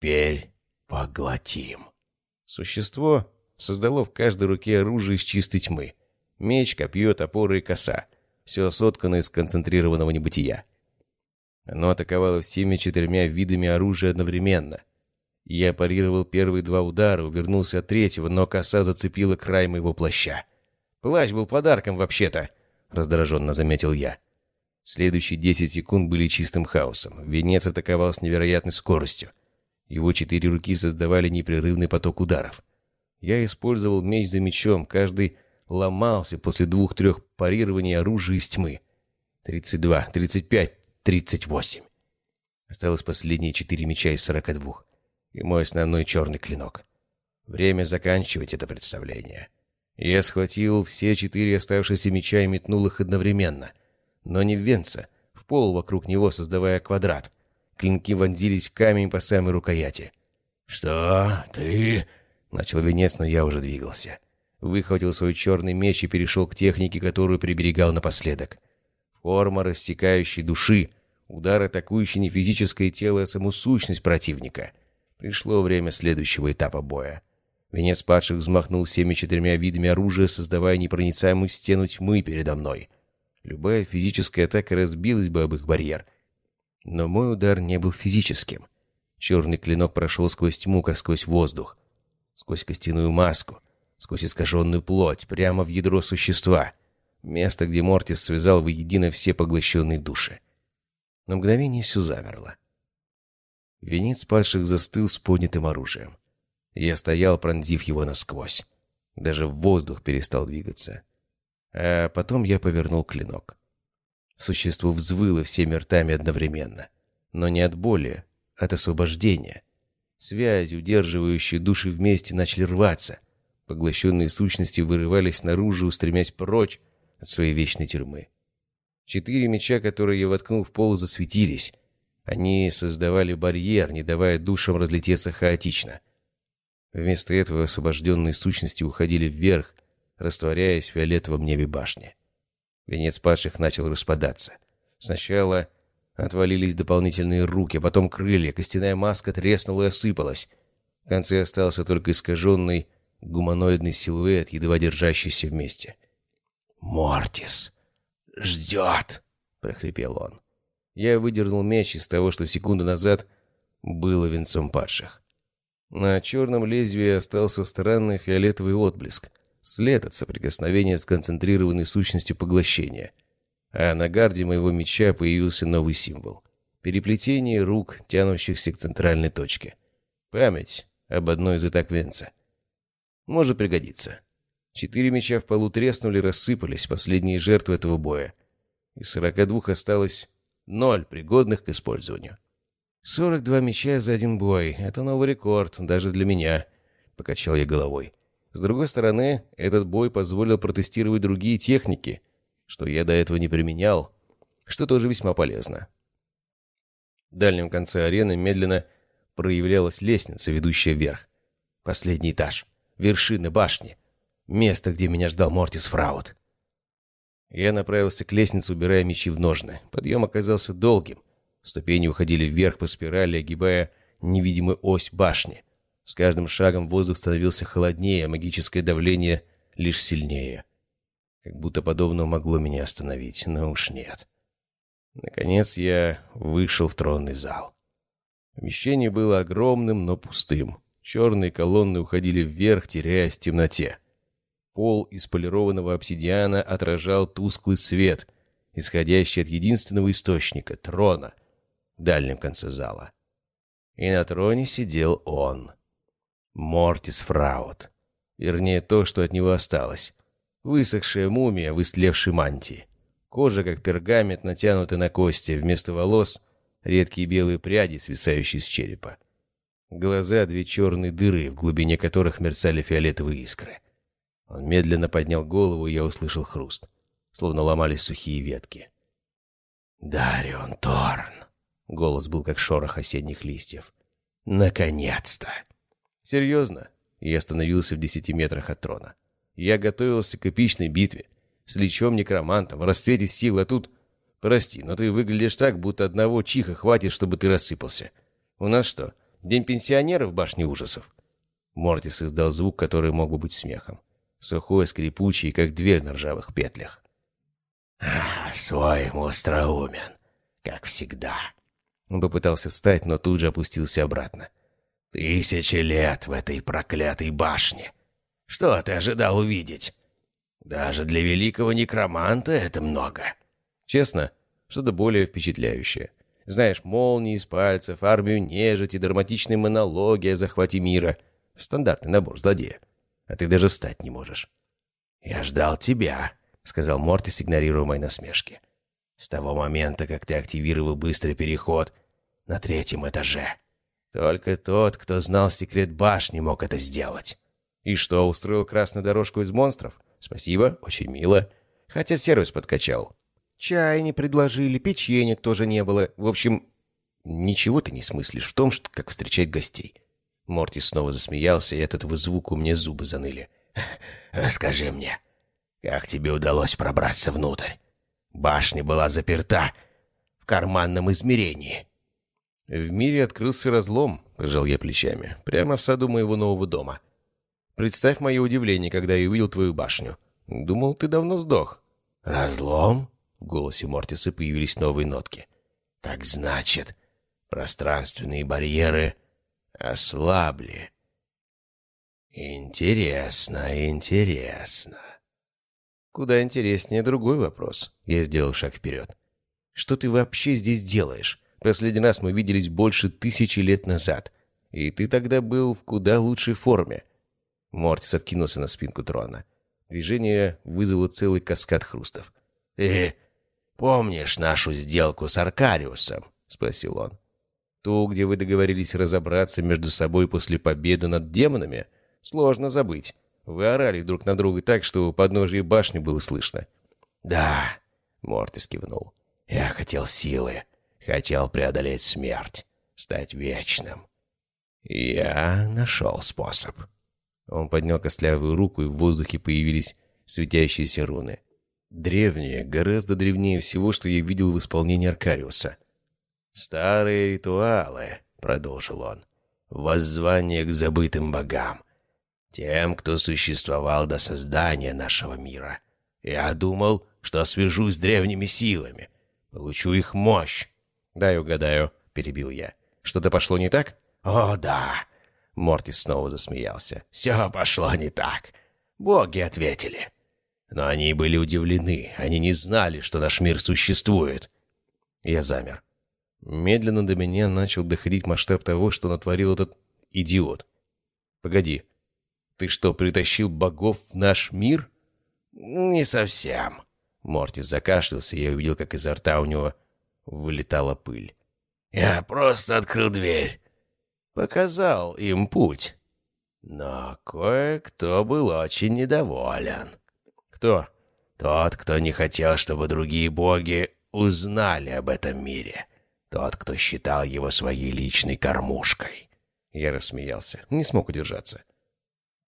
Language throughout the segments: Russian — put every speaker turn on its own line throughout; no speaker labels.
Теперь поглотим.
Существо создало в каждой руке оружие из чистой тьмы. Меч, копье, топор и коса. Все соткано из концентрированного небытия. Оно атаковало всеми четырьмя видами оружия одновременно. Я парировал первые два удара, увернулся от третьего, но коса зацепила край моего плаща. «Плащ был подарком, вообще-то», — раздраженно заметил я. Следующие десять секунд были чистым хаосом. Венец атаковал с невероятной скоростью. Его четыре руки создавали непрерывный поток ударов. Я использовал меч за мечом, каждый ломался после двух-трех парирований оружия из тьмы. Тридцать два, тридцать пять, тридцать восемь. Осталось последние четыре меча из сорока двух и мой основной черный клинок. Время заканчивать это представление. Я схватил все четыре оставшиеся меча и метнул их одновременно. Но не в Венца, в пол вокруг него создавая квадрат. Клинки вонзились в камень по самой рукояти.
«Что? Ты...» — начал Венец, но я уже двигался.
Выхватил свой черный меч и перешел к технике, которую приберегал напоследок. Форма рассекающей души, удар, атакующий не физическое тело, а саму сущность противника — Пришло время следующего этапа боя. Венец падших взмахнул всеми четырьмя видами оружия, создавая непроницаемую стену тьмы передо мной. Любая физическая атака разбилась бы об их барьер. Но мой удар не был физическим. Черный клинок прошел сквозь тьму, как сквозь воздух. Сквозь костяную маску, сквозь искаженную плоть, прямо в ядро существа. Место, где Мортис связал воедино все поглощенные души. На мгновение все замерло. Венец падших застыл с поднятым оружием. Я стоял, пронзив его насквозь. Даже воздух перестал двигаться. А потом я повернул клинок. Существо взвыло всеми ртами одновременно. Но не от боли, от освобождения. Связи, удерживающие души вместе, начали рваться. Поглощенные сущности вырывались наружу, устремясь прочь от своей вечной тюрьмы. Четыре меча, которые я воткнул в пол, засветились. Они создавали барьер, не давая душам разлететься хаотично. Вместо этого освобожденные сущности уходили вверх, растворяясь в фиолетовом небе башни. Венец падших начал распадаться. Сначала отвалились дополнительные руки, а потом крылья, костяная маска треснула и осыпалась. В конце остался только искаженный гуманоидный силуэт, едва держащийся вместе.
«Мортис ждет!» — прохрипел он.
Я выдернул меч из того, что секунду назад было венцом падших. На черном лезвии остался странный фиолетовый отблеск, след от соприкосновения с концентрированной сущностью поглощения. А на гарде моего меча появился новый символ. Переплетение рук, тянущихся к центральной точке. Память об одной из атак Венца. Может пригодиться. Четыре меча в полу треснули, рассыпались, последние жертвы этого боя. Из сорока двух осталось Ноль пригодных к использованию. 42 мяча за один бой. Это новый рекорд, даже для меня. Покачал я головой. С другой стороны, этот бой позволил протестировать другие техники, что я до этого не применял, что тоже весьма полезно. В дальнем конце арены медленно проявлялась лестница, ведущая вверх. Последний этаж. Вершины башни. Место, где меня ждал Мортис Фраут. Я направился к лестнице, убирая мечи в ножны. Подъем оказался долгим. Ступени уходили вверх по спирали, огибая невидимую ось башни. С каждым шагом воздух становился холоднее, а магическое давление лишь сильнее. Как будто подобного могло меня остановить, но уж нет. Наконец я вышел в тронный зал. Помещение было огромным, но пустым. Черные колонны уходили вверх, теряясь в темноте. Пол из полированного обсидиана отражал тусклый свет, исходящий от единственного источника — трона, в дальнем конце зала. И на троне сидел он. Мортис Фраут. Вернее, то, что от него осталось. Высохшая мумия в истлевшей мантии. Кожа, как пергамент, натянута на кости, вместо волос — редкие белые пряди, свисающие с черепа. Глаза — две черные дыры, в глубине которых мерцали фиолетовые искры. Он медленно поднял голову, и я услышал хруст, словно ломались сухие ветки.
«Дарион Торн!» — голос был как шорох осенних листьев. «Наконец-то!»
«Серьезно?» Я остановился в десяти метрах от трона. Я готовился к эпичной битве. С лечом-некромантом, в расцвете сил, а тут... Прости, но ты выглядишь так, будто одного чиха хватит, чтобы ты рассыпался. У нас что, День пенсионера в башне ужасов?» Мортис издал звук, который мог бы быть смехом. Сухой, скрипучий, как дверь на ржавых петлях.
«Свой остроумен, как всегда».
Он попытался встать, но тут же опустился обратно.
«Тысячи лет в этой проклятой башне. Что ты ожидал увидеть? Даже для великого некроманта это много».
«Честно, что-то более впечатляющее. Знаешь, молнии из пальцев, армию нежити, драматичные монологи о захвате мира. Стандартный набор злодея. А ты даже встать не можешь».
«Я ждал тебя», — сказал Мортис, игнорируя мои насмешки. «С того момента, как ты активировал быстрый переход на третьем этаже. Только тот, кто знал секрет башни, мог это сделать».
«И что, устроил красную дорожку из монстров? Спасибо, очень мило. Хотя сервис подкачал. Чай не предложили, печенек тоже не было. В общем, ничего ты не смыслишь в том, что как встречать гостей». Морти снова засмеялся, и от этого звука мне зубы заныли.
«Расскажи мне, как тебе удалось пробраться внутрь? Башня была заперта в карманном измерении».
«В мире открылся разлом», — пожал я плечами, — «прямо в саду моего нового дома. Представь мое удивление, когда я увидел твою башню. Думал, ты давно сдох».
«Разлом?» — в голосе Мортиса появились новые нотки. «Так значит, пространственные барьеры ослабли. Интересно, интересно.
Куда интереснее другой вопрос. Я сделал шаг вперед. Что ты вообще здесь делаешь? Последний раз мы виделись больше тысячи лет назад. И ты тогда был в куда лучшей форме. Мортис откинулся на спинку трона. Движение вызвало целый каскад хрустов.
«Ты помнишь нашу сделку с Аркариусом?» — спросил он.
Ту, где вы договорились разобраться между собой после победы над демонами, сложно забыть. Вы орали друг на друга так, что у подножия башни было слышно.
«Да», — Мортис кивнул, — «я хотел силы, хотел преодолеть смерть, стать вечным. Я нашел способ».
Он поднял костлявую руку, и в воздухе появились светящиеся руны. Древние, гораздо древнее всего, что я видел в исполнении Аркариуса.
«Старые ритуалы», — продолжил он, — «воззвание к забытым богам, тем, кто существовал до создания нашего мира. Я думал, что свяжусь с древними силами, получу их мощь».
«Дай угадаю», — перебил я. «Что-то пошло не так?»
«О, да!» — Мортис снова засмеялся. «Все пошло не так. Боги ответили». Но они были удивлены, они не знали, что наш мир существует.
Я замер. Медленно до меня начал доходить масштаб того, что натворил этот идиот. «Погоди, ты что, притащил богов в наш мир?»
«Не совсем». Мортис закашлялся, и я увидел, как изо рта у него вылетала пыль. «Я просто открыл дверь. Показал им путь. Но кое-кто был очень недоволен».
«Кто?»
«Тот, кто не хотел, чтобы другие боги узнали об этом мире». Тот, кто считал его своей личной кормушкой.
Я рассмеялся. Не смог удержаться.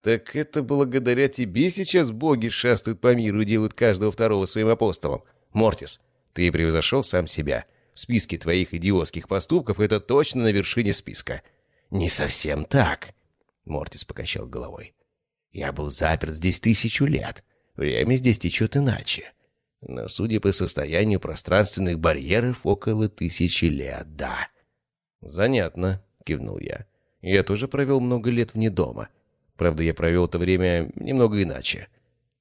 «Так это благодаря тебе сейчас боги шастают по миру и делают каждого второго своим апостолом. Мортис, ты превзошел сам себя. В списке твоих идиотских поступков это точно на вершине списка».
«Не совсем так», — Мортис покачал головой. «Я был заперт здесь тысячу лет. Время здесь течет иначе. Но, судя по состоянию пространственных барьеров, около тысячи лет, да.
«Занятно», — кивнул я. «Я тоже провел много лет вне дома. Правда, я провел это время немного иначе».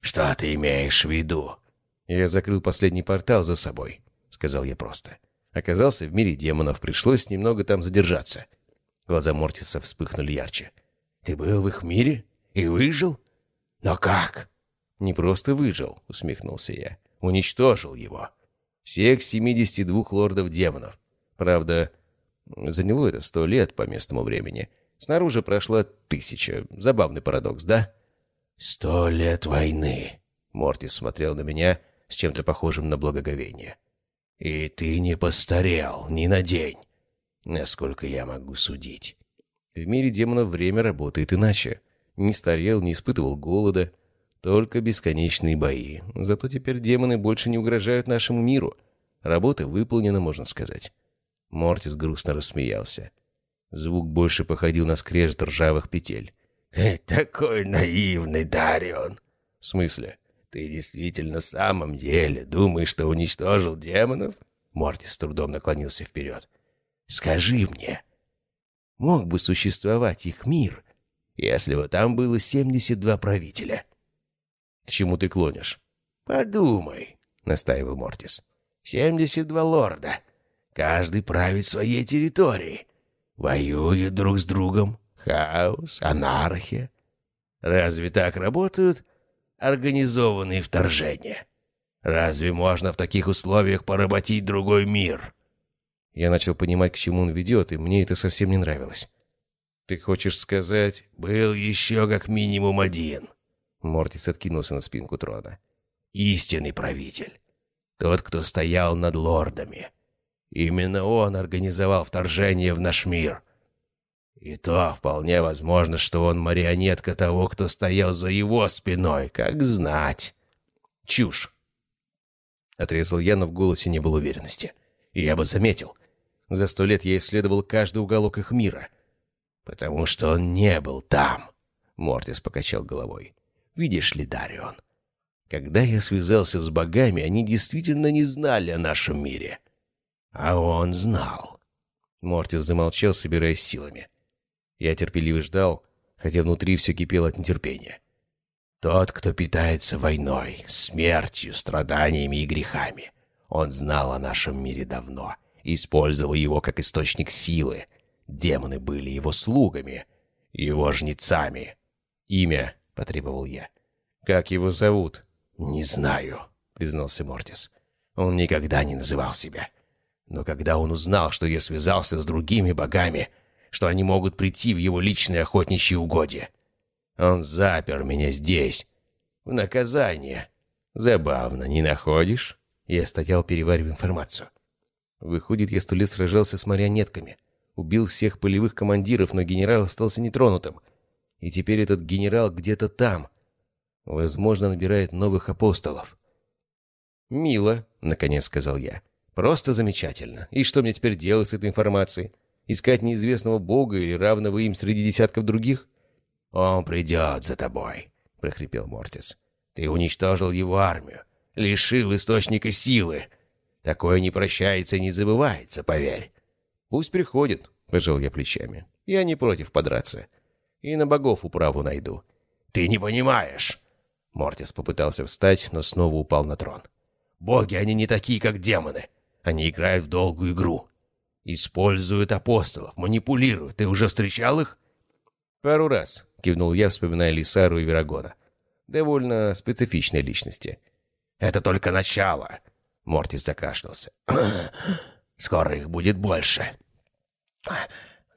«Что ты имеешь в виду?»
«Я закрыл последний портал за собой», — сказал я просто. Оказался в мире демонов, пришлось немного там задержаться. Глаза Мортиса вспыхнули ярче.
«Ты был в их мире? И выжил? Но как?»
«Не просто выжил», — усмехнулся я уничтожил его. Всех 72 лордов-демонов. Правда, заняло это сто лет по местному времени. Снаружи прошла тысяча. Забавный парадокс, да?
«Сто лет войны», —
Мортис смотрел на меня с чем-то похожим на благоговение.
«И ты не постарел ни на день, насколько я могу судить».
В мире демонов время работает иначе. Не старел, не испытывал голода, только бесконечные бои. Зато теперь демоны больше не угрожают нашему миру. Работа выполнена, можно сказать. Мортис грустно рассмеялся. Звук больше походил на скрежет ржавых петель.
«Ты такой наивный, Дарион!»
«В смысле?»
«Ты действительно в самом деле думаешь, что уничтожил демонов?» Мортис с трудом наклонился вперед. «Скажи мне, мог бы существовать их мир, если бы там было 72 правителя?»
«К чему ты клонишь?»
«Подумай», — настаивал Мортис. «72 лорда. Каждый правит своей территорией. Воюют друг с другом. Хаос, анархия. Разве так работают организованные вторжения? Разве можно в таких условиях поработить другой мир?»
Я начал понимать, к чему он ведет, и мне это совсем не нравилось. «Ты хочешь сказать...»
«Был еще как минимум один».
Мортис откинулся на спинку трона.
«Истинный правитель. Тот, кто стоял над лордами. Именно он организовал вторжение в наш мир. И то вполне возможно, что он марионетка того, кто стоял за его спиной, как знать.
Чушь. Отрезал я, но в голосе не было уверенности. Я бы заметил. За сто лет я исследовал каждый уголок их мира.
Потому что он не был там. Мортис покачал головой. Видишь ли, Дарион, когда я связался с богами, они действительно не знали о нашем мире. А он знал.
Мортис замолчал, собираясь силами. Я терпеливо ждал, хотя внутри все кипело от нетерпения.
Тот, кто питается войной, смертью, страданиями и грехами. Он знал о нашем мире давно, использовал его как источник силы. Демоны были его слугами, его жнецами.
«Имя», — потребовал я. «Как его зовут?»
«Не знаю», — признался Мортис. «Он никогда не называл себя. Но когда он узнал, что я связался с другими богами, что они могут прийти в его личные охотничьи угодья. Он запер меня здесь, в наказание. Забавно, не находишь?
Я стоял, переваривая информацию. Выходит, я сто лет сражался с марионетками. Убил всех полевых командиров, но генерал остался нетронутым. И теперь этот генерал где-то там. Возможно, набирает новых апостолов.
«Мило», — наконец сказал я. «Просто замечательно. И что мне теперь делать с этой информацией? Искать неизвестного бога или равного им среди десятков других? «Он придет за тобой», — прохрипел Мортис. «Ты уничтожил его армию, лишил источника силы. Такое не прощается и не забывается, поверь».
«Пусть приходит», — пожал я плечами. «Я не против подраться. И на богов управу найду».
«Ты не понимаешь!» Мортис попытался встать, но снова упал на трон. «Боги, они не такие, как демоны. Они играют в долгую игру. Используют апостолов, манипулируют. Ты уже встречал их?
Пару раз, кивнул я, вспоминая Лисару и Верагона. Довольно специфичные личности.
Это только начало. Мортис закашлялся. Скоро их будет больше.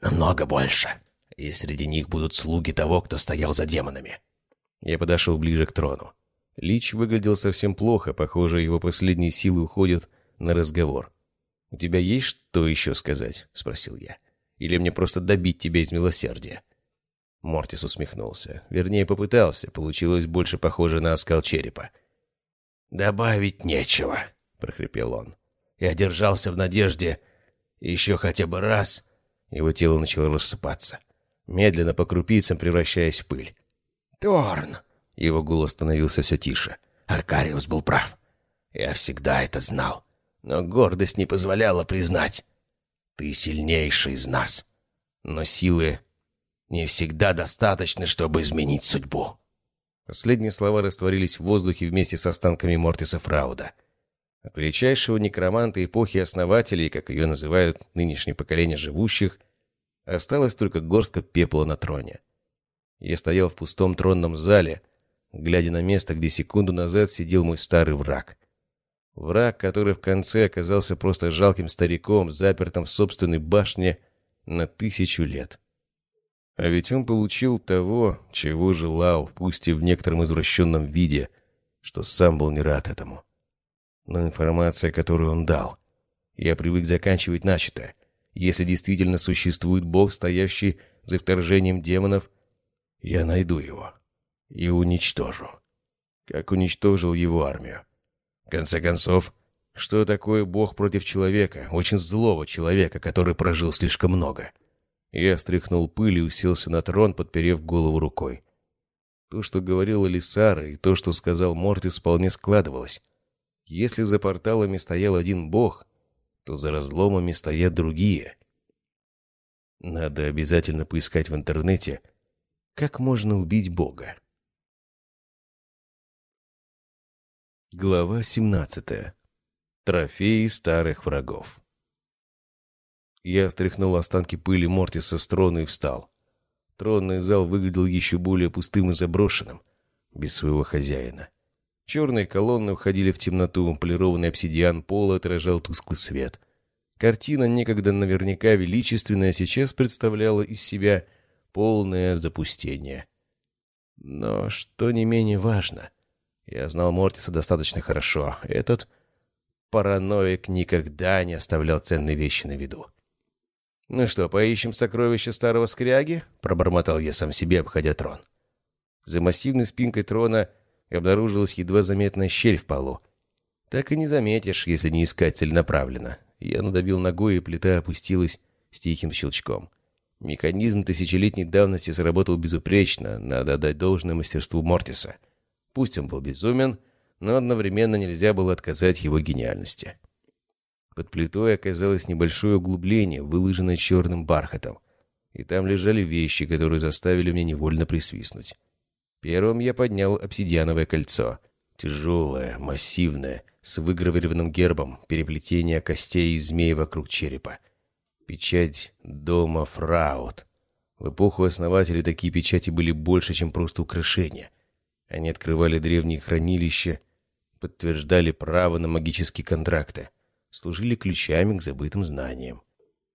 Намного больше. И среди них будут слуги того, кто стоял за демонами.
Я подошел ближе к трону. Лич выглядел совсем плохо, похоже, его последние силы уходят на разговор. «У тебя есть что еще сказать?» — спросил я. «Или мне просто добить тебя из милосердия?» Мортис усмехнулся. Вернее, попытался. Получилось больше похоже на оскал черепа.
«Добавить нечего», — прохрипел он. «Я держался в надежде еще хотя бы раз...»
Его тело начало рассыпаться, медленно по крупицам превращаясь в пыль.
«Торн!» — его голос становился все тише. «Аркариус был прав. Я всегда это знал но гордость не позволяла признать. Ты сильнейший из нас, но силы не всегда достаточно, чтобы изменить судьбу».
Последние слова растворились в воздухе вместе с останками Мортиса Фрауда. От величайшего некроманта эпохи основателей, как ее называют нынешнее поколение живущих, осталось только горстка пепла на троне. Я стоял в пустом тронном зале, глядя на место, где секунду назад сидел мой старый враг. Враг, который в конце оказался просто жалким стариком, запертым в собственной башне на тысячу лет. А ведь он получил того, чего желал, пусть и в некотором извращенном виде, что сам был не рад этому. Но информация, которую он дал, я привык заканчивать начатое. Если действительно существует бог, стоящий за вторжением демонов, я найду его и уничтожу. Как уничтожил его армию конце концов, что такое Бог против человека, очень злого человека, который прожил слишком много? Я стряхнул пыль и уселся на трон, подперев голову рукой. То, что говорила Лисара, и то, что сказал Мортис, вполне складывалось. Если за порталами стоял один бог, то за разломами стоят другие. Надо обязательно поискать в интернете, как можно убить бога. Глава 17. Трофеи старых врагов. Я стряхнул останки пыли Мортиса с трона и встал. Тронный зал выглядел еще более пустым и заброшенным, без своего хозяина. Черные колонны уходили в темноту, полированный обсидиан пола отражал тусклый свет. Картина, некогда наверняка величественная, сейчас представляла из себя полное запустение. Но что не менее важно, я знал Мортиса достаточно хорошо. Этот параноик никогда не оставлял ценные вещи на виду. «Ну что, поищем сокровища старого скряги?» — пробормотал я сам себе, обходя трон. За массивной спинкой трона обнаружилась едва заметная щель в полу. Так и не заметишь, если не искать целенаправленно. Я надавил ногой, и плита опустилась с тихим щелчком. Механизм тысячелетней давности сработал безупречно, надо отдать должное мастерству Мортиса. Пусть он был безумен, но одновременно нельзя было отказать его гениальности. Под плитой оказалось небольшое углубление, выложенное черным бархатом. И там лежали вещи, которые заставили меня невольно присвистнуть. Первым я поднял обсидиановое кольцо. Тяжелое, массивное, с выгравированным гербом, переплетение костей и змей вокруг черепа. Печать дома Фраут. В эпоху основателей такие печати были больше, чем просто украшения. Они открывали древние хранилища, подтверждали право на магические контракты служили ключами к забытым знаниям.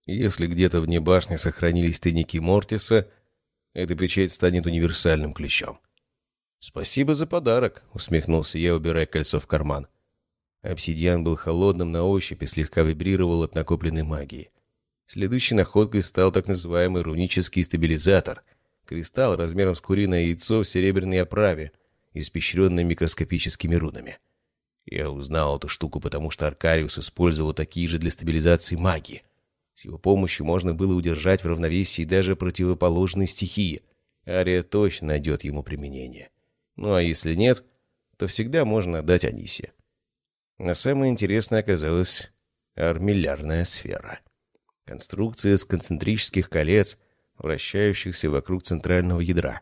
Если где-то вне башни сохранились тайники Мортиса, эта печать станет универсальным ключом. «Спасибо за подарок», — усмехнулся я, убирая кольцо в карман. Обсидиан был холодным на ощупь и слегка вибрировал от накопленной магии. Следующей находкой стал так называемый рунический стабилизатор. Кристалл размером с куриное яйцо в серебряной оправе, испещренный микроскопическими рунами. Я узнал эту штуку, потому что Аркариус использовал такие же для стабилизации магии. С его помощью можно было удержать в равновесии даже противоположные стихии. Ария точно найдет ему применение. Ну а если нет, то всегда можно отдать Анисе. Но самое интересное оказалась армиллярная сфера. Конструкция из концентрических колец, вращающихся вокруг центрального ядра.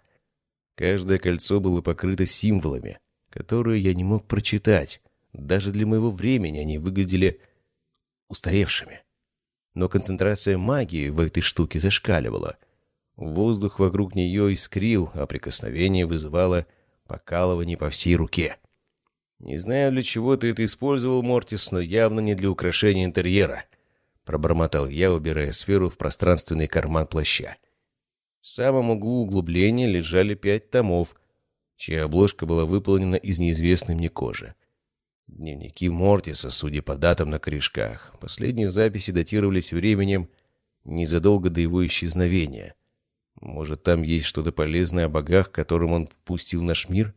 Каждое кольцо было покрыто символами, которые я не мог прочитать, даже для моего времени они выглядели устаревшими. Но концентрация магии в этой штуке зашкаливала. Воздух вокруг нее искрил, а прикосновение вызывало покалывание по всей руке. «Не знаю, для чего ты это использовал, Мортис, но явно не для украшения интерьера», — пробормотал я, убирая сферу в пространственный карман плаща. В самом углу углубления лежали пять томов, чья обложка была выполнена из неизвестной мне кожи. Дневники Мортиса, судя по датам на корешках. Последние записи датировались временем незадолго до его исчезновения. Может, там есть что-то полезное о богах, которым он впустил наш мир?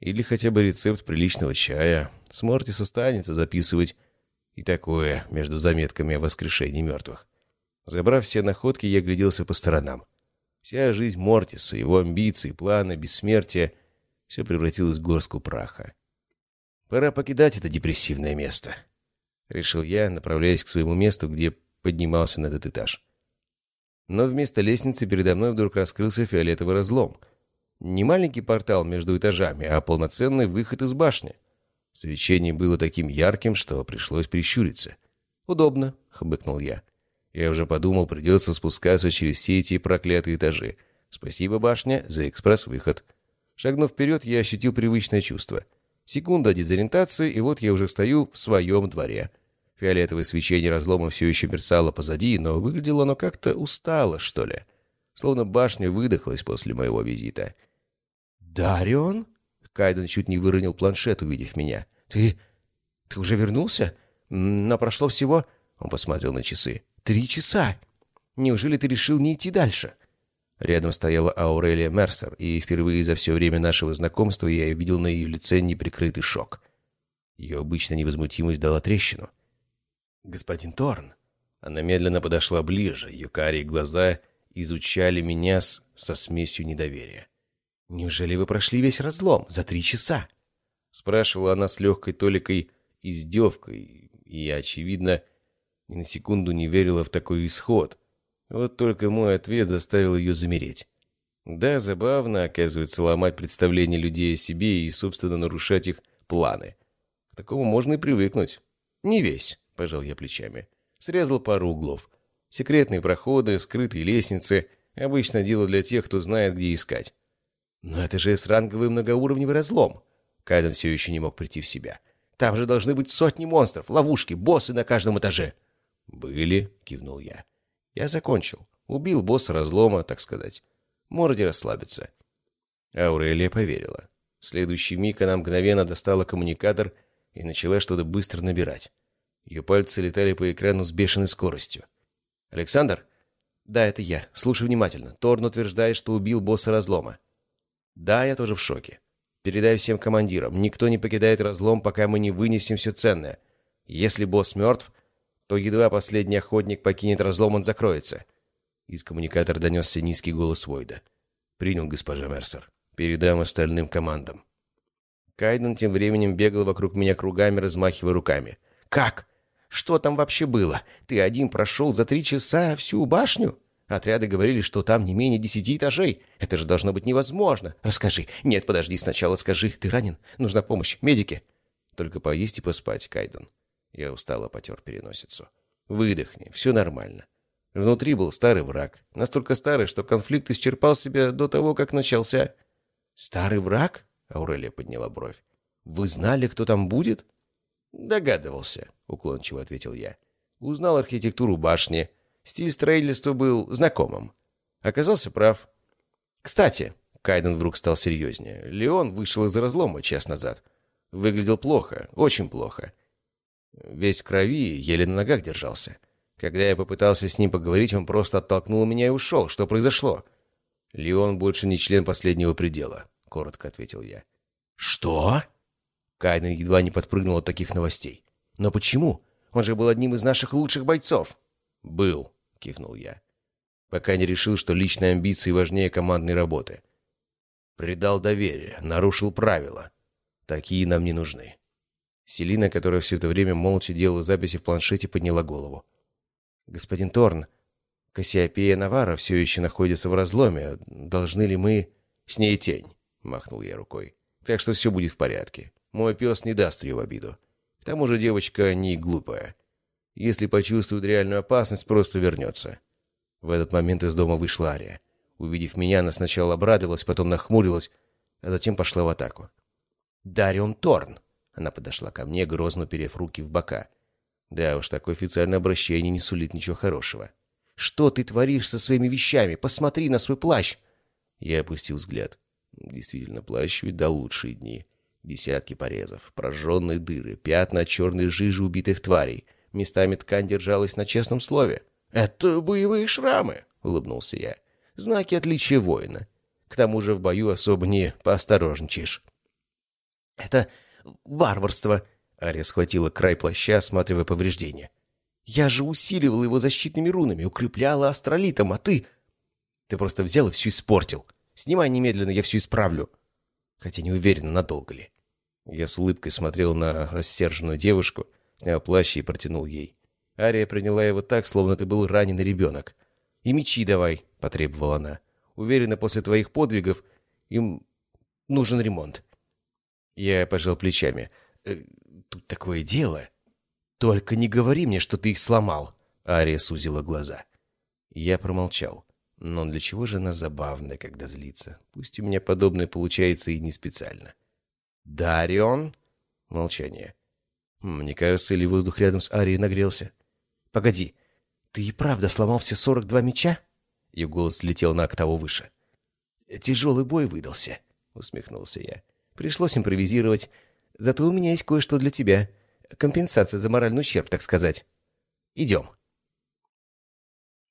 Или хотя бы рецепт приличного чая. С Мортис останется записывать и такое между заметками о воскрешении мертвых. Забрав все находки, я гляделся по сторонам. Вся жизнь Мортиса, его амбиции, планы, бессмертие — все превратилось в горстку праха. Пора покидать это депрессивное место. Решил я, направляясь к своему месту, где поднимался на этот этаж. Но вместо лестницы передо мной вдруг раскрылся фиолетовый разлом. Не маленький портал между этажами, а полноценный выход из башни. Свечение было таким ярким, что пришлось прищуриться. «Удобно», — хмыкнул я. Я уже подумал, придется спускаться через все эти проклятые этажи. Спасибо, башня, за экспресс-выход. Шагнув вперед, я ощутил привычное чувство — Секунда дезориентации, и вот я уже стою в своем дворе. Фиолетовое свечение разлома все еще мерцало позади, но выглядело оно как-то устало, что ли. Словно башня выдохлась после моего визита. «Дарион?» Кайден чуть не выронил планшет, увидев меня. «Ты... ты уже вернулся? Но прошло всего...» Он посмотрел на часы. «Три часа! Неужели ты решил не идти дальше?» Рядом стояла Аурелия Мерсер, и впервые за все время нашего знакомства я видел на ее лице неприкрытый шок. Ее обычная невозмутимость дала трещину. «Господин Торн!» Она медленно подошла ближе, ее карие глаза изучали меня с, со смесью недоверия.
«Неужели вы прошли весь разлом за три часа?»
Спрашивала она с легкой толикой издевкой, и, очевидно, ни на секунду не верила в такой исход. Вот только мой ответ заставил ее замереть. Да, забавно, оказывается, ломать представления людей о себе и, собственно, нарушать их планы. К такому можно и привыкнуть. Не весь, пожал я плечами. Срезал пару углов. Секретные проходы, скрытые лестницы — обычно дело для тех, кто знает, где искать.
Но это же с-ранговый многоуровневый разлом. Кайден все еще не мог прийти в себя. Там же должны быть сотни монстров, ловушки, боссы на каждом этаже.
«Были», — кивнул я. «Я закончил. Убил босса разлома, так сказать. Можете расслабиться». Аурелия поверила. В следующий миг она мгновенно достала коммуникатор и начала что-то быстро набирать. Ее пальцы летали по экрану с бешеной скоростью. «Александр?» «Да, это я. Слушай внимательно. Торн утверждает, что убил босса разлома». «Да, я тоже в шоке. Передай всем командирам. Никто не покидает разлом, пока мы не вынесем все ценное. Если босс мертв, то едва последний охотник покинет разлом, он закроется». Из коммуникатора донесся низкий голос Войда. «Принял, госпожа Мерсер. Передам остальным командам». Кайден тем временем бегал вокруг меня кругами, размахивая руками.
«Как? Что там вообще было? Ты один прошел за три часа всю башню?» Отряды говорили, что там не менее десяти этажей. Это же должно быть невозможно. Расскажи. Нет, подожди, сначала скажи. Ты ранен? Нужна помощь. Медики.
Только поесть и поспать, Кайден. Я устало потер переносицу. Выдохни, все нормально. Внутри был старый враг. Настолько старый, что конфликт исчерпал себя до того, как начался.
«Старый враг?» — Аурелия подняла бровь. «Вы знали, кто там будет?»
«Догадывался», — уклончиво ответил я. «Узнал архитектуру башни. Стиль строительства был знакомым. Оказался прав. Кстати, Кайден вдруг стал серьезнее. Леон вышел из разлома час назад. Выглядел плохо, очень плохо. Весь в крови, еле на ногах держался. Когда я попытался с ним поговорить, он просто оттолкнул меня и ушел. Что произошло? Леон больше не член последнего предела, коротко ответил я.
Что?
Кайден едва не подпрыгнул от таких новостей. Но почему? Он же был одним из наших лучших бойцов. Был, кивнул я. Пока не решил, что личные амбиции важнее командной работы. Предал доверие, нарушил правила. Такие нам не нужны. Селина, которая все это время молча делала записи в планшете, подняла голову. «Господин Торн, Кассиопея Навара все еще находится в разломе. Должны ли мы...» «С ней тень», — махнул я рукой. «Так что все будет в порядке. Мой пес не даст ее в обиду. К тому же девочка не глупая. Если почувствует реальную опасность, просто вернется». В этот момент из дома вышла Ария. Увидев меня, она сначала обрадовалась, потом нахмурилась, а затем пошла в атаку.
«Дарион Торн!»
Она подошла ко мне, грозно перев руки в бока. Да уж, такое официальное обращение не сулит ничего хорошего.
«Что ты творишь со своими вещами? Посмотри на свой плащ!»
Я опустил взгляд. Действительно, плащ ведь дал лучшие дни. Десятки порезов, прожженные дыры, пятна черной жижи убитых тварей. Местами ткань держалась на честном слове.
«Это боевые шрамы», — улыбнулся я. «Знаки отличия воина. К тому же в бою особо не поосторожничаешь». «Это варварство», Ария схватила край плаща, осматривая повреждения. «Я же усиливал его защитными рунами, укрепляла астролитом, а ты...» «Ты просто взял и все испортил. Снимай немедленно, я все исправлю». Хотя не уверена, надолго ли.
Я с улыбкой смотрел на рассерженную девушку, снял плащ и протянул ей. Ария приняла его так, словно ты был раненый ребенок.
«И мечи давай», — потребовала она. «Уверена, после твоих подвигов им нужен ремонт».
Я пожал плечами.
«Э, тут такое дело. Только не говори мне, что ты их сломал.
Ария сузила глаза. Я промолчал. Но для чего же она забавная, когда злится? Пусть у меня подобное получается и не специально.
«Дарион?»
Молчание. Хм, мне кажется, или воздух рядом с Арией нагрелся.
«Погоди, ты и правда сломал все сорок два меча?»
Ее голос летел на октаву выше.
«Тяжелый бой выдался», — усмехнулся я. «Пришлось импровизировать. Зато у меня есть кое-что для тебя. Компенсация за моральный ущерб, так сказать. Идем».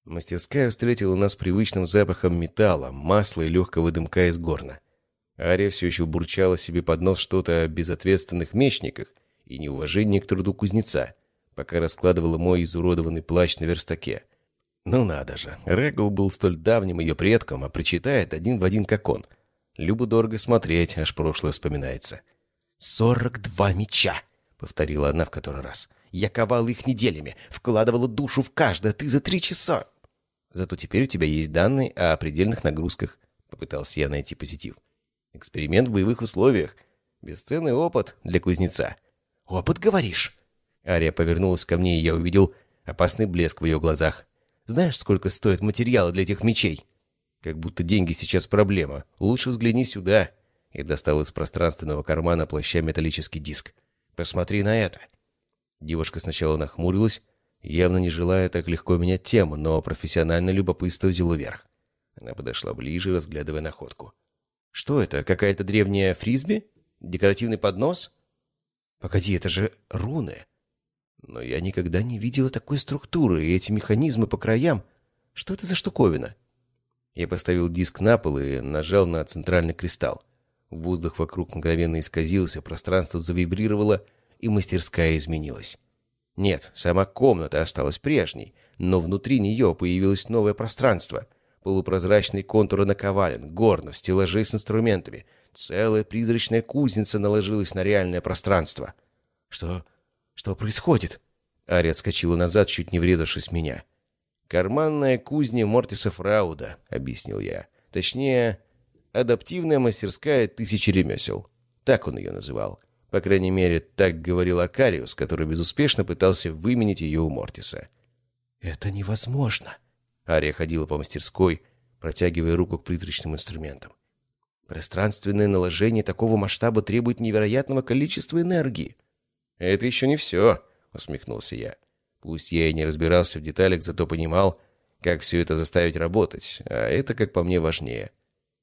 Мастерская встретила нас привычным запахом металла, масла и легкого дымка из горна. Ария все еще бурчала себе под нос что-то о безответственных мечниках и неуважении к труду кузнеца. пока раскладывала мой изуродованный плащ на верстаке. Ну надо же, Регул был столь давним ее предком, а причитает один в один, как он. Любу дорого смотреть, аж прошлое вспоминается.
«Сорок два меча!» — повторила она в который раз. «Я ковала их неделями, вкладывала душу в каждое, ты за три часа!»
«Зато теперь у тебя есть данные о предельных нагрузках», — попытался я найти позитив. «Эксперимент в боевых условиях. Бесценный опыт для кузнеца».
«Опыт, говоришь?»
Ария повернулась ко мне, и я увидел опасный блеск в ее глазах.
«Знаешь, сколько стоят материалы для этих мечей?»
«Как будто деньги сейчас проблема. Лучше взгляни сюда». И достал из пространственного кармана плаща металлический диск. «Посмотри на это». Девушка сначала нахмурилась, явно не желая так легко менять тему, но профессиональное любопытство взяло верх. Она подошла ближе, разглядывая находку. «Что это? Какая-то древняя фрисби? Декоративный поднос?» «Погоди, это же руны!» Но я никогда не видела такой структуры, и эти механизмы по краям. Что это за штуковина? Я поставил диск на пол и нажал на центральный кристалл. Воздух вокруг мгновенно исказился, пространство завибрировало, и мастерская изменилась. Нет, сама комната осталась прежней, но внутри нее появилось новое пространство. Полупрозрачные контуры наковален, горнов, стеллажей с инструментами. Целая призрачная кузница наложилась на реальное пространство. Что «Что происходит?» Ария отскочила назад, чуть не врезавшись в меня. «Карманная кузня Мортиса Фрауда», — объяснил я. «Точнее, адаптивная мастерская тысячи ремесел». Так он ее называл. По крайней мере, так говорил Аркариус, который безуспешно пытался выменить ее у Мортиса. «Это невозможно!» Ария ходила по мастерской, протягивая руку к призрачным инструментам. «Пространственное наложение такого масштаба требует невероятного количества энергии. «Это еще не все», — усмехнулся я. Пусть я и не разбирался в деталях, зато понимал, как все это заставить работать, а это, как по мне, важнее.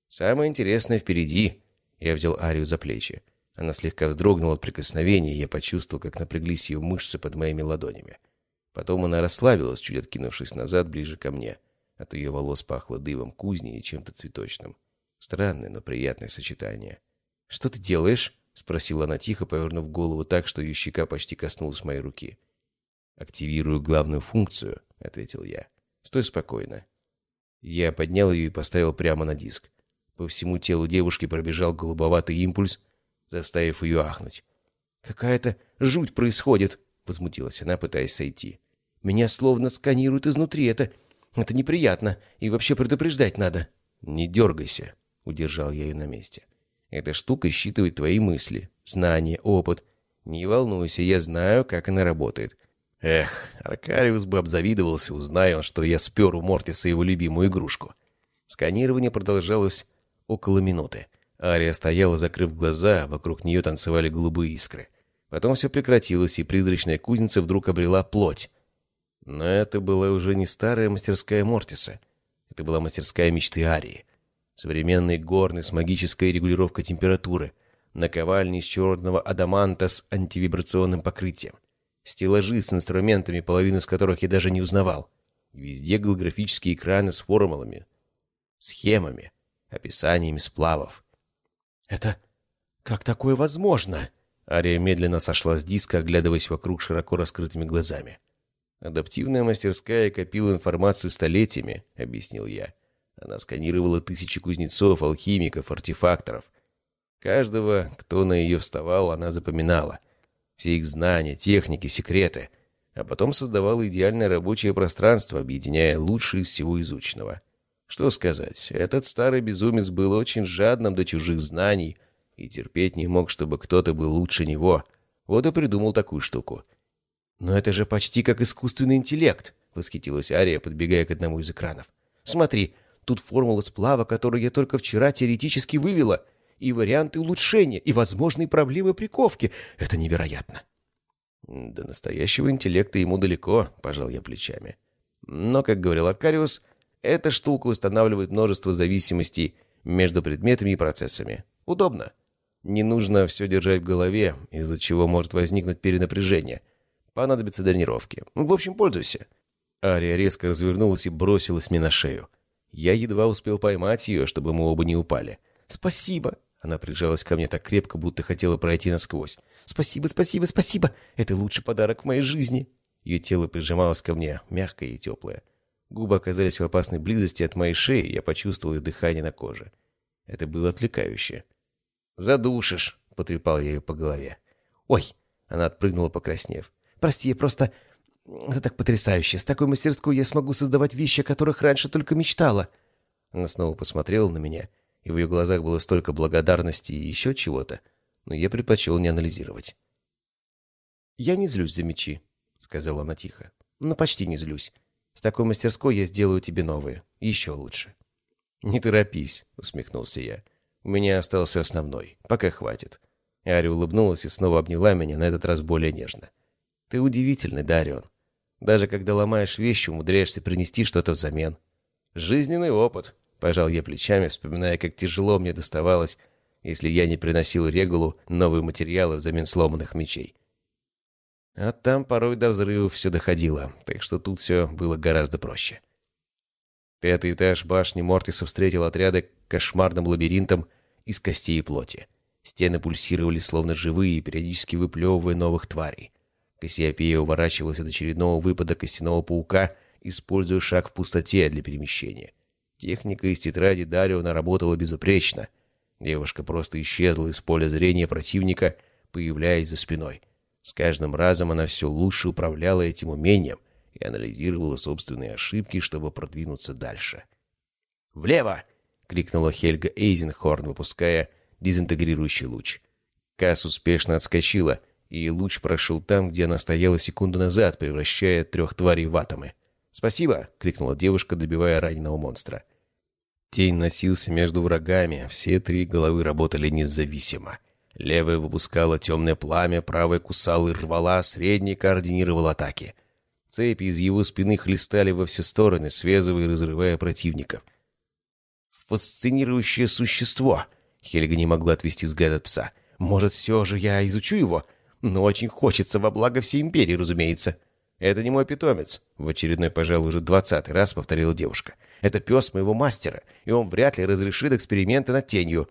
Самое интересное впереди. Я взял Арию за плечи. Она слегка вздрогнула от прикосновения, и я почувствовал, как напряглись ее мышцы под моими ладонями. Потом она расслабилась, чуть откинувшись назад, ближе ко мне. От ее волос пахло дымом кузни и чем-то цветочным. Странное, но приятное сочетание. «Что ты делаешь?» — спросила она тихо, повернув голову так, что ее щека почти коснулась моей руки. «Активирую главную функцию», — ответил я. «Стой спокойно». Я поднял ее и поставил прямо на диск. По всему телу девушки пробежал голубоватый импульс, заставив ее ахнуть. «Какая-то жуть происходит!» — возмутилась она, пытаясь сойти. «Меня словно сканируют изнутри. Это... это неприятно. И вообще предупреждать надо». «Не дергайся», — удержал я ее на месте. Эта штука считывает твои мысли, знания, опыт. Не волнуйся, я знаю, как она работает. Эх, Аркариус бы обзавидовался, узная он, что я спер у Мортиса его любимую игрушку. Сканирование продолжалось около минуты. Ария стояла, закрыв глаза, вокруг нее танцевали голубые искры. Потом все прекратилось, и призрачная кузница вдруг обрела плоть. Но это была уже не старая мастерская Мортиса. Это была мастерская мечты Арии. Современный горный с магической регулировкой температуры. Наковальни из черного адаманта с антивибрационным покрытием. Стеллажи с инструментами, половину из которых я даже не узнавал. везде голографические экраны с формулами, схемами, описаниями сплавов. «Это... как такое возможно?» Ария медленно сошла с диска, оглядываясь вокруг широко раскрытыми глазами. «Адаптивная мастерская копила информацию столетиями», — объяснил я. Она сканировала тысячи кузнецов, алхимиков, артефакторов. Каждого, кто на ее вставал, она запоминала. Все их знания, техники, секреты. А потом создавала идеальное рабочее пространство, объединяя лучшее из всего изученного. Что сказать, этот старый безумец был очень жадным до чужих знаний и терпеть не мог, чтобы кто-то был лучше него. Вот и придумал такую штуку. «Но это же почти как искусственный интеллект», — восхитилась Ария, подбегая к одному из экранов. «Смотри, Тут формула сплава, которую я только вчера теоретически вывела, и варианты улучшения, и возможные проблемы приковки. Это невероятно. До настоящего интеллекта ему далеко, пожал я плечами. Но, как говорил Аркариус, эта штука устанавливает множество зависимостей между предметами и процессами. Удобно. Не нужно все держать в голове, из-за чего может возникнуть перенапряжение. Понадобятся тренировки. В общем, пользуйся. Ария резко развернулась и бросилась мне на шею. Я едва успел поймать ее, чтобы мы оба не упали. «Спасибо!» Она прижалась ко мне так крепко, будто хотела пройти насквозь. «Спасибо, спасибо, спасибо! Это лучший подарок в моей жизни!» Ее тело прижималось ко мне, мягкое и теплое. Губы оказались в опасной близости от моей шеи, я почувствовал ее дыхание на коже. Это было отвлекающе. «Задушишь!» — потрепал я ее по голове.
«Ой!» — она отпрыгнула, покраснев. «Прости, я просто... Это так потрясающе! С такой мастерской я смогу создавать вещи, о которых раньше только мечтала!»
Она снова посмотрела на меня, и в ее глазах было столько благодарности и еще чего-то, но я предпочел не анализировать.
«Я не злюсь за мечи», — сказала она тихо. «Но почти не злюсь. С такой мастерской я сделаю тебе новые. Еще лучше».
«Не торопись», — усмехнулся я. «У меня остался основной. Пока хватит». Ари улыбнулась и снова обняла меня, на этот раз более нежно. «Ты удивительный, Дарион. Даже когда ломаешь вещи, умудряешься принести что-то взамен». «Жизненный опыт», — пожал я плечами, вспоминая, как тяжело мне доставалось, если я не приносил Регулу новые материалы взамен сломанных мечей. А там порой до взрывов все доходило, так что тут все было гораздо проще. Пятый этаж башни Мортиса встретил отряды кошмарным лабиринтом из костей и плоти. Стены пульсировали, словно живые, периодически выплевывая новых тварей. Кассиопея уворачивалась от очередного выпада костяного паука, используя шаг в пустоте для перемещения. Техника из тетради Дариона работала безупречно. Девушка просто исчезла из поля зрения противника, появляясь за спиной. С каждым разом она все лучше управляла этим умением и анализировала собственные ошибки, чтобы продвинуться дальше. «Влево!» — крикнула Хельга Эйзенхорн, выпуская дезинтегрирующий луч. Касс успешно отскочила, и луч прошел там, где она стояла секунду назад, превращая трех тварей в атомы. «Спасибо!» — крикнула девушка, добивая раненого монстра. Тень носился между врагами, все три головы работали независимо — Левая выпускала темное пламя, правая кусала и рвала, средняя координировала атаки. Цепи из его спины хлестали во все стороны, связывая и разрывая противников. «Фасцинирующее существо!» Хельга не могла отвести взгляд от пса. «Может, все же я изучу его? Но очень хочется, во благо всей империи, разумеется». «Это не мой питомец», — в очередной, пожалуй, уже двадцатый раз повторила девушка. «Это пес моего мастера, и он вряд ли разрешит эксперименты над тенью».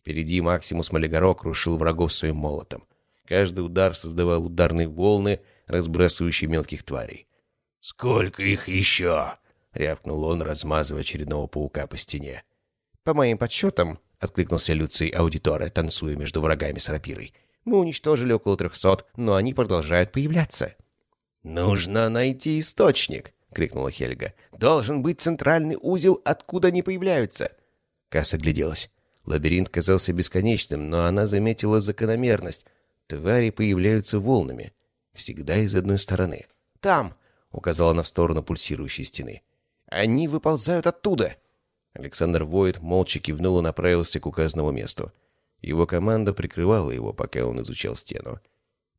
Впереди Максимус Малигоро крушил врагов своим молотом. Каждый удар создавал ударные волны, разбрасывающие мелких тварей.
«Сколько их еще?» — рявкнул он, размазывая очередного паука по стене.
«По моим подсчетам», — откликнулся Люций Аудиторе, танцуя между врагами с рапирой, «мы уничтожили около трехсот, но они продолжают появляться».
«Нужно найти источник», — крикнула Хельга. «Должен быть центральный узел, откуда они появляются».
Касса гляделась. Лабиринт казался бесконечным, но она заметила закономерность. Твари появляются волнами. Всегда из одной стороны.
«Там!» — указала она в сторону пульсирующей стены. «Они выползают оттуда!»
Александр Войт молча кивнул и направился к указанному месту. Его команда прикрывала его, пока он изучал стену.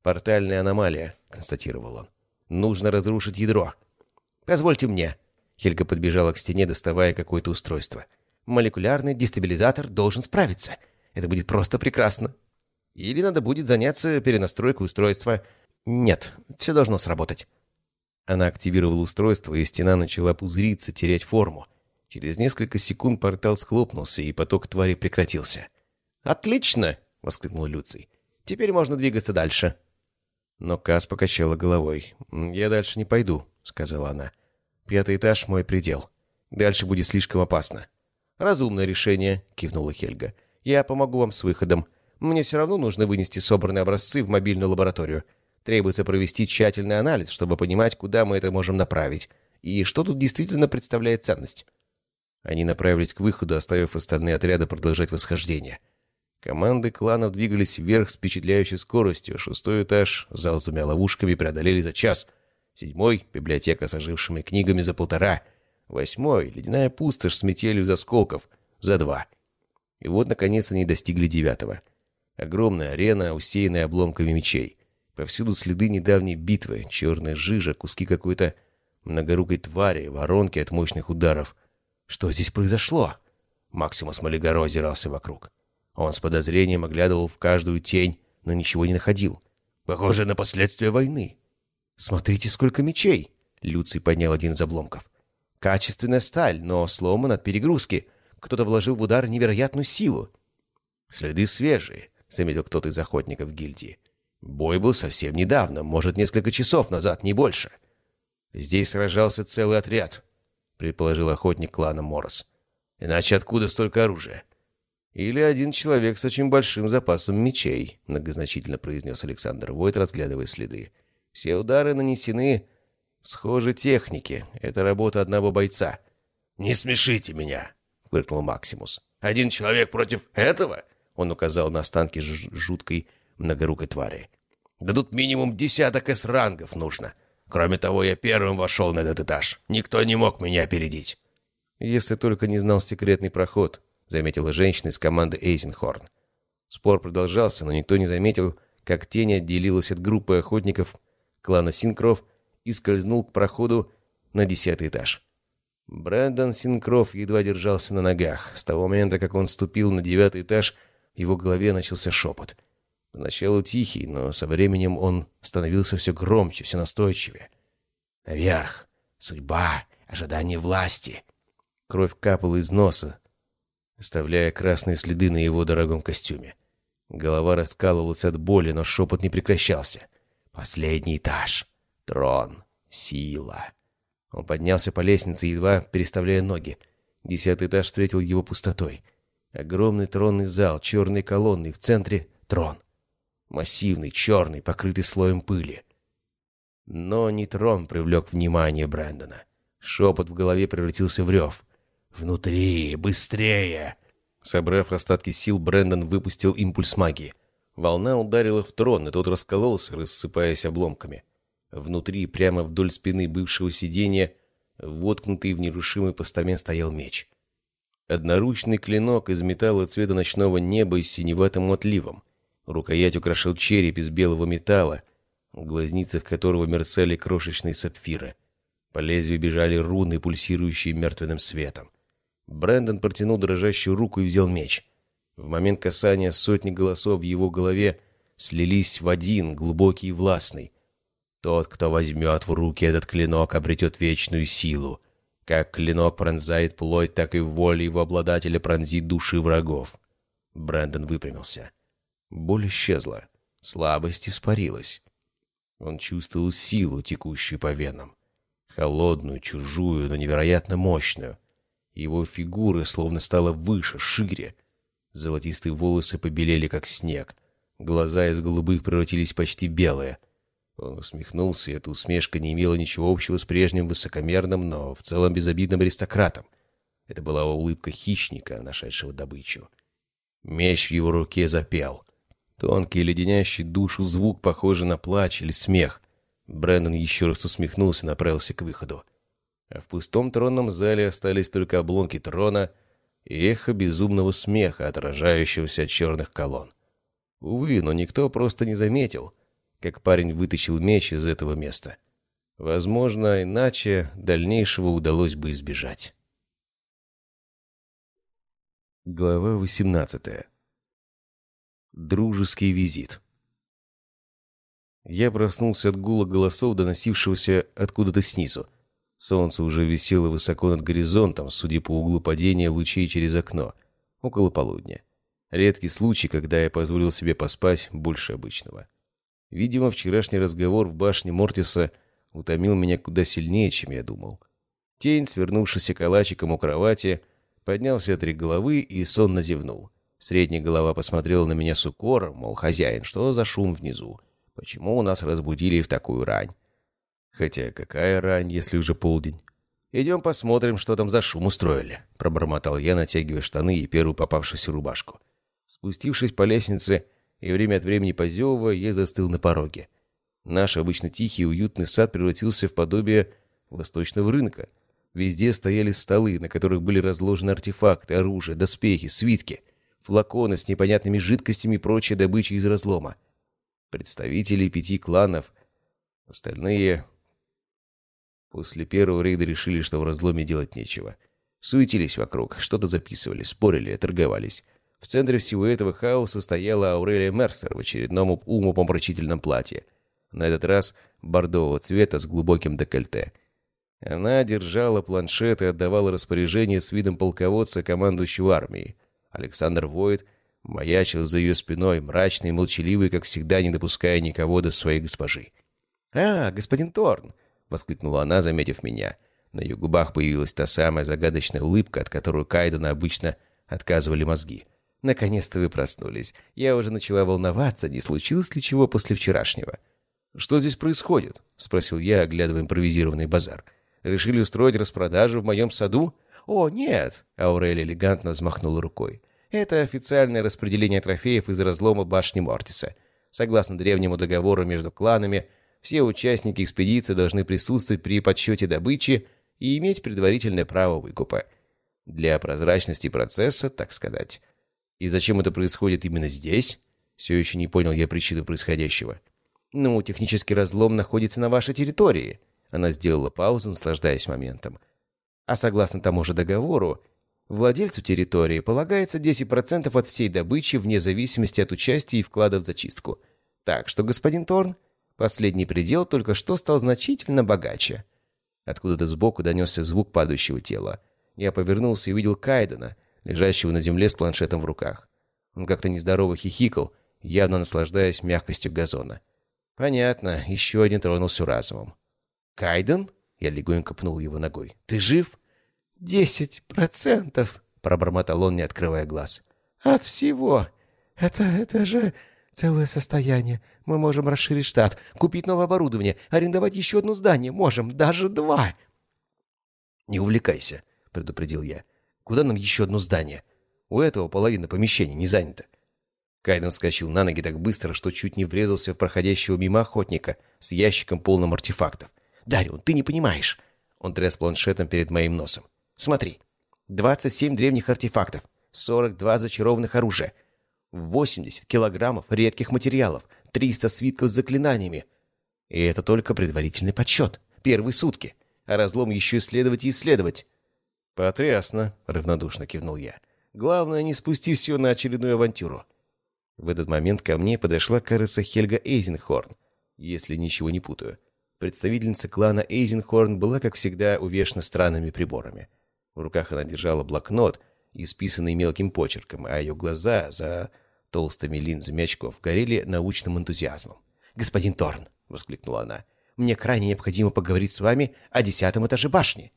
«Портальная аномалия», — констатировал он. «Нужно разрушить ядро».
«Позвольте мне». Хельга подбежала к стене, доставая какое-то устройство молекулярный дестабилизатор должен справиться. Это будет просто прекрасно. Или надо будет заняться перенастройкой устройства. Нет, все должно сработать.
Она активировала устройство, и стена начала пузыриться, терять форму. Через несколько секунд портал схлопнулся, и поток твари прекратился.
«Отлично!» — воскликнул Люций. «Теперь можно двигаться дальше».
Но Кас покачала головой. «Я дальше не пойду», — сказала она. «Пятый этаж — мой предел. Дальше будет слишком опасно».
«Разумное решение», — кивнула Хельга. «Я помогу вам с выходом. Мне все равно нужно вынести собранные образцы в мобильную лабораторию. Требуется провести тщательный анализ, чтобы понимать, куда мы это можем направить, и что тут действительно представляет ценность».
Они направились к выходу, оставив остальные отряды продолжать восхождение. Команды кланов двигались вверх с впечатляющей скоростью. Шестой этаж, зал с двумя ловушками преодолели за час. Седьмой — библиотека с ожившими книгами за полтора — Восьмой — ледяная пустошь с метелью из осколков. За два. И вот, наконец, они достигли девятого. Огромная арена, усеянная обломками мечей. Повсюду следы недавней битвы, черная жижа, куски какой-то многорукой твари, воронки от мощных ударов. Что здесь произошло? Максимус Малигаро озирался вокруг. Он с подозрением оглядывал в каждую тень, но ничего не находил.
Похоже на последствия войны.
«Смотрите, сколько мечей!» Люций поднял один из обломков. Качественная сталь, но сломан от перегрузки. Кто-то вложил в удар невероятную силу.
«Следы свежие», — заметил кто-то из охотников гильдии. Бой был совсем недавно, может, несколько часов назад, не больше. Здесь сражался целый отряд, предположил охотник клана Морос. Иначе откуда столько оружия? Или один человек с очень большим запасом мечей, многозначительно произнес Александр Войт, разглядывая следы. Все удары нанесены в схожей технике. Это работа одного бойца. «Не смешите меня!» — фыркнул Максимус. «Один человек против этого?» Он указал на останки жуткой многорукой твари. «Да тут минимум десяток эс-рангов нужно. Кроме того, я первым вошел на этот этаж. Никто не мог меня опередить». «Если только не знал секретный проход», — заметила женщина из команды Эйзенхорн. Спор продолжался, но никто не заметил, как тень отделилась от группы охотников клана Синкров и скользнул к проходу на десятый этаж. Брэндон Синкров едва держался на ногах. С того момента, как он ступил на девятый этаж, в его голове начался шепот. Поначалу тихий, но со временем он становился все громче, все настойчивее. «Наверх! Судьба! Ожидание власти!» Кровь капала из носа, оставляя красные следы на его дорогом костюме. Голова раскалывалась от боли, но шепот не прекращался. «Последний этаж! Трон! Сила!» Он поднялся по лестнице, едва переставляя ноги. Десятый этаж встретил его пустотой. Огромный тронный зал, черные колонны, в центре — трон. Массивный, черный, покрытый слоем пыли. Но не трон привлек внимание Брэндона. Шепот в голове превратился в рев. «Внутри! Быстрее!» Собрав остатки сил, Брэндон выпустил импульс магии. Волна ударила в трон, и тот раскололся, рассыпаясь обломками. Внутри, прямо вдоль спины бывшего сиденья, воткнутый в нерушимый постамент стоял меч. Одноручный клинок из металла цвета ночного неба с синеватым отливом. Рукоять украшал череп из белого металла, в глазницах которого мерцали крошечные сапфиры. По лезвию бежали руны, пульсирующие мертвенным светом. Брэндон протянул дрожащую руку и взял меч. В момент касания сотни голосов в его голове слились в один, глубокий и властный. Тот, кто возьмет в руки этот клинок, обретет вечную силу. Как клинок пронзает плоть, так и воля его обладателя пронзит души врагов. Брэндон выпрямился. Боль исчезла. Слабость испарилась. Он чувствовал силу, текущую по венам. Холодную, чужую, но невероятно мощную. Его фигура словно стала выше, шире. Золотистые волосы побелели, как снег. Глаза из голубых превратились почти белые — он усмехнулся, и эта усмешка не имела ничего общего с прежним высокомерным, но в целом безобидным аристократом. Это была улыбка хищника, нашедшего добычу. Меч в его руке запел. Тонкий, леденящий душу звук, похожий на плач или смех. Брэндон еще раз усмехнулся и направился к выходу. А в пустом тронном зале остались только обломки трона и эхо безумного смеха, отражающегося от черных колонн. Увы, но никто просто не заметил — как парень вытащил меч из этого места. Возможно, иначе дальнейшего удалось бы избежать. Глава 18. Дружеский визит. Я проснулся от гула голосов, доносившегося откуда-то снизу. Солнце уже висело высоко над горизонтом, судя по углу падения лучей через окно, около полудня. Редкий случай, когда я позволил себе поспать больше обычного. Видимо, вчерашний разговор в башне Мортиса утомил меня куда сильнее, чем я думал. Тень, свернувшийся калачиком у кровати, поднялся три головы и сонно зевнул. Средняя голова посмотрела на меня с укором, мол, хозяин, что за шум внизу? Почему у нас разбудили в такую рань? Хотя какая рань, если уже полдень? «Идем посмотрим, что там за шум устроили», — пробормотал я, натягивая штаны и первую попавшуюся рубашку. Спустившись по лестнице, и время от времени позевывая, я застыл на пороге. Наш обычно тихий и уютный сад превратился в подобие восточного рынка. Везде стояли столы, на которых были разложены артефакты, оружие, доспехи, свитки, флаконы с непонятными жидкостями и прочая добыча из разлома. Представители пяти кланов, остальные после первого рейда решили, что в разломе делать нечего. Суетились вокруг, что-то записывали, спорили, торговались. В центре всего этого хаоса стояла Аурелия Мерсер в очередном умопомрачительном платье. На этот раз бордового цвета с глубоким декольте. Она держала планшет и отдавала распоряжение с видом полководца, командующего армией. Александр Войд маячил за ее спиной, мрачный и молчаливый, как всегда, не допуская никого до своей госпожи.
«А, господин Торн!» — воскликнула она, заметив меня. На ее губах появилась та самая загадочная улыбка, от которой Кайдена обычно отказывали мозги. «Наконец-то вы проснулись. Я уже начала волноваться, не случилось ли чего после вчерашнего».
«Что здесь происходит?» — спросил я, оглядывая импровизированный базар. «Решили устроить распродажу в моем саду?»
«О, нет!» — Аурель элегантно взмахнула рукой. «Это официальное распределение трофеев из разлома башни Мортиса. Согласно древнему договору между кланами, все участники экспедиции должны присутствовать при подсчете добычи и иметь предварительное право выкупа. Для прозрачности процесса, так сказать.
И зачем это происходит именно здесь? Все еще не понял я причину происходящего.
Ну, технический разлом находится на вашей территории. Она сделала паузу, наслаждаясь моментом. А согласно тому же договору, владельцу территории полагается 10% от всей добычи вне зависимости от участия и вклада в зачистку. Так что, господин Торн, последний предел только что стал значительно богаче. Откуда-то сбоку донесся звук падающего тела. Я повернулся и увидел Кайдена, лежащего на земле с планшетом в руках. Он как-то нездорово хихикал, явно наслаждаясь мягкостью газона. Понятно, еще один тронулся разумом. «Кайден?» — я легонько пнул его ногой. «Ты жив?» «Десять процентов», — пробормотал он, не открывая глаз. «От всего. Это... это же целое состояние. Мы можем расширить штат, купить новое оборудование, арендовать еще одно здание. Можем, даже два».
«Не увлекайся», — предупредил я. «Куда нам еще одно здание? У этого половина помещения не занята». Кайден вскочил на ноги так быстро, что чуть не врезался в проходящего мимо охотника с ящиком полным артефактов.
«Дарион, ты не понимаешь!» Он тряс планшетом перед моим носом. «Смотри, 27 древних артефактов, 42 зачарованных оружия, 80 килограммов редких материалов, 300 свитков с заклинаниями. И это только предварительный подсчет. Первые сутки. А разлом еще исследовать и исследовать.
«Потрясно», — равнодушно кивнул я. «Главное, не спусти все на очередную авантюру». В этот момент ко мне подошла, кажется, Хельга Эйзенхорн, если ничего не путаю. Представительница клана Эйзенхорн была, как всегда, увешана странными приборами. В руках она держала блокнот, исписанный мелким почерком, а ее глаза за толстыми линзами очков горели научным энтузиазмом.
«Господин Торн!» — воскликнула она. «Мне крайне необходимо поговорить с вами о десятом этаже башни».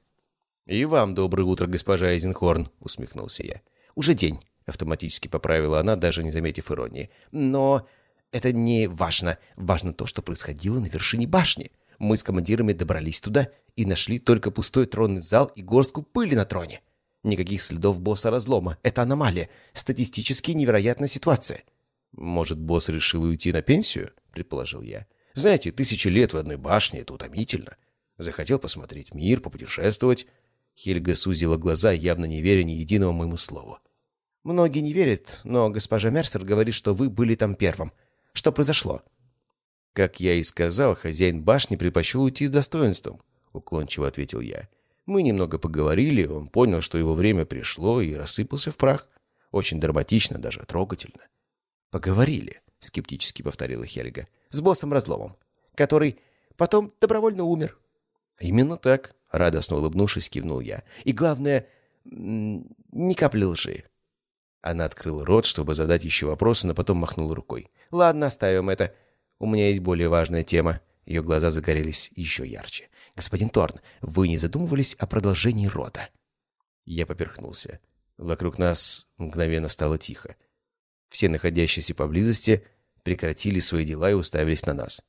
«И вам доброе утро, госпожа Эйзенхорн!» — усмехнулся я.
«Уже день», — автоматически поправила она, даже не заметив иронии. «Но это не важно. Важно то, что происходило на вершине башни. Мы с командирами добрались туда и нашли только пустой тронный зал и горстку пыли на троне. Никаких следов босса разлома. Это аномалия. Статистически невероятная ситуация.
«Может, босс решил уйти на пенсию?» — предположил я. «Знаете, тысячи лет в одной башне — это утомительно. Захотел посмотреть мир, попутешествовать».
Хельга сузила глаза, явно не веря ни единому моему слову. «Многие не верят, но госпожа Мерсер говорит, что вы были там первым. Что произошло?»
«Как я и сказал, хозяин башни предпочел уйти с достоинством», — уклончиво ответил я. Мы немного поговорили, он понял, что его время пришло, и рассыпался в прах. Очень драматично, даже трогательно.
«Поговорили», — скептически повторила Хельга, — «с боссом Разломом, который потом добровольно умер».
«Именно так», — радостно улыбнувшись, кивнул я.
«И главное, ни капли лжи».
Она открыла рот, чтобы задать еще вопросы, но потом махнула рукой.
«Ладно, оставим это. У меня есть более важная тема». Ее глаза загорелись еще ярче. «Господин Торн, вы не задумывались о продолжении рода?»
Я поперхнулся. Вокруг нас мгновенно стало тихо. Все находящиеся поблизости прекратили свои дела и уставились на нас.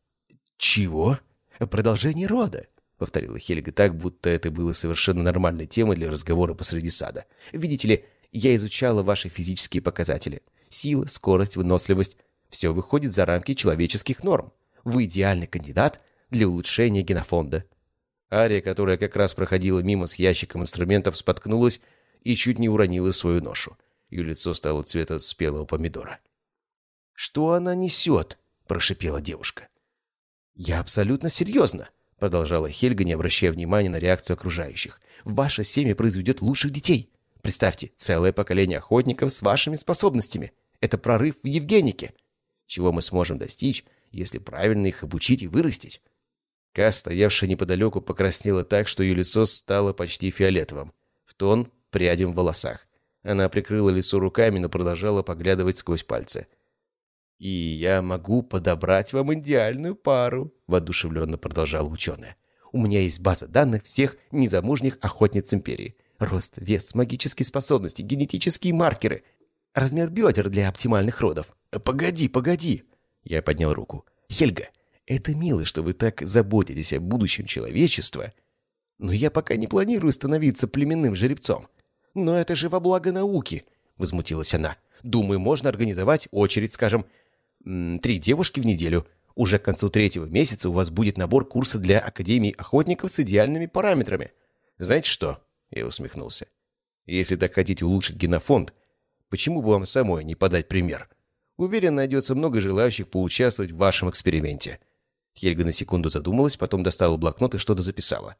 «Чего? Продолжение рода?» — повторила Хельга так, будто это было совершенно нормальной темой для разговора посреди сада. «Видите ли, я изучала ваши физические показатели. Сила, скорость, выносливость — все выходит за рамки человеческих норм. Вы идеальный кандидат для улучшения генофонда.
Ария, которая как раз проходила мимо с ящиком инструментов, споткнулась и чуть не уронила свою ношу. Ее лицо стало цвета спелого помидора.
«Что она несет?» – прошипела девушка. «Я абсолютно серьезно», – продолжала Хельга, не обращая внимания на реакцию окружающих. «Ваше семя произведет лучших детей. Представьте, целое поколение охотников с вашими способностями. Это прорыв в Евгенике. Чего мы сможем достичь, если правильно их обучить и вырастить?»
Кас, стоявшая неподалеку, покраснела так, что ее лицо стало почти фиолетовым, в тон прядем в волосах. Она прикрыла лицо руками, но продолжала поглядывать сквозь пальцы. «И я могу подобрать вам идеальную пару», — воодушевленно продолжала ученая. «У меня есть база данных всех незамужних охотниц Империи. Рост, вес, магические способности, генетические маркеры, размер бедер для оптимальных родов. Погоди, погоди!» Я поднял руку. «Хельга, это мило, что вы так заботитесь о будущем человечества, но я пока не планирую становиться племенным жеребцом. Но это же во благо науки, возмутилась она. Думаю, можно организовать очередь, скажем, три девушки в неделю. Уже к концу третьего месяца у вас будет набор курса для Академии охотников с идеальными параметрами. Знаете что? Я усмехнулся. Если так хотите улучшить генофонд, почему бы вам самой не подать пример? Уверен, найдется много желающих поучаствовать в вашем эксперименте. Хельга на секунду задумалась, потом достала блокнот и что-то записала.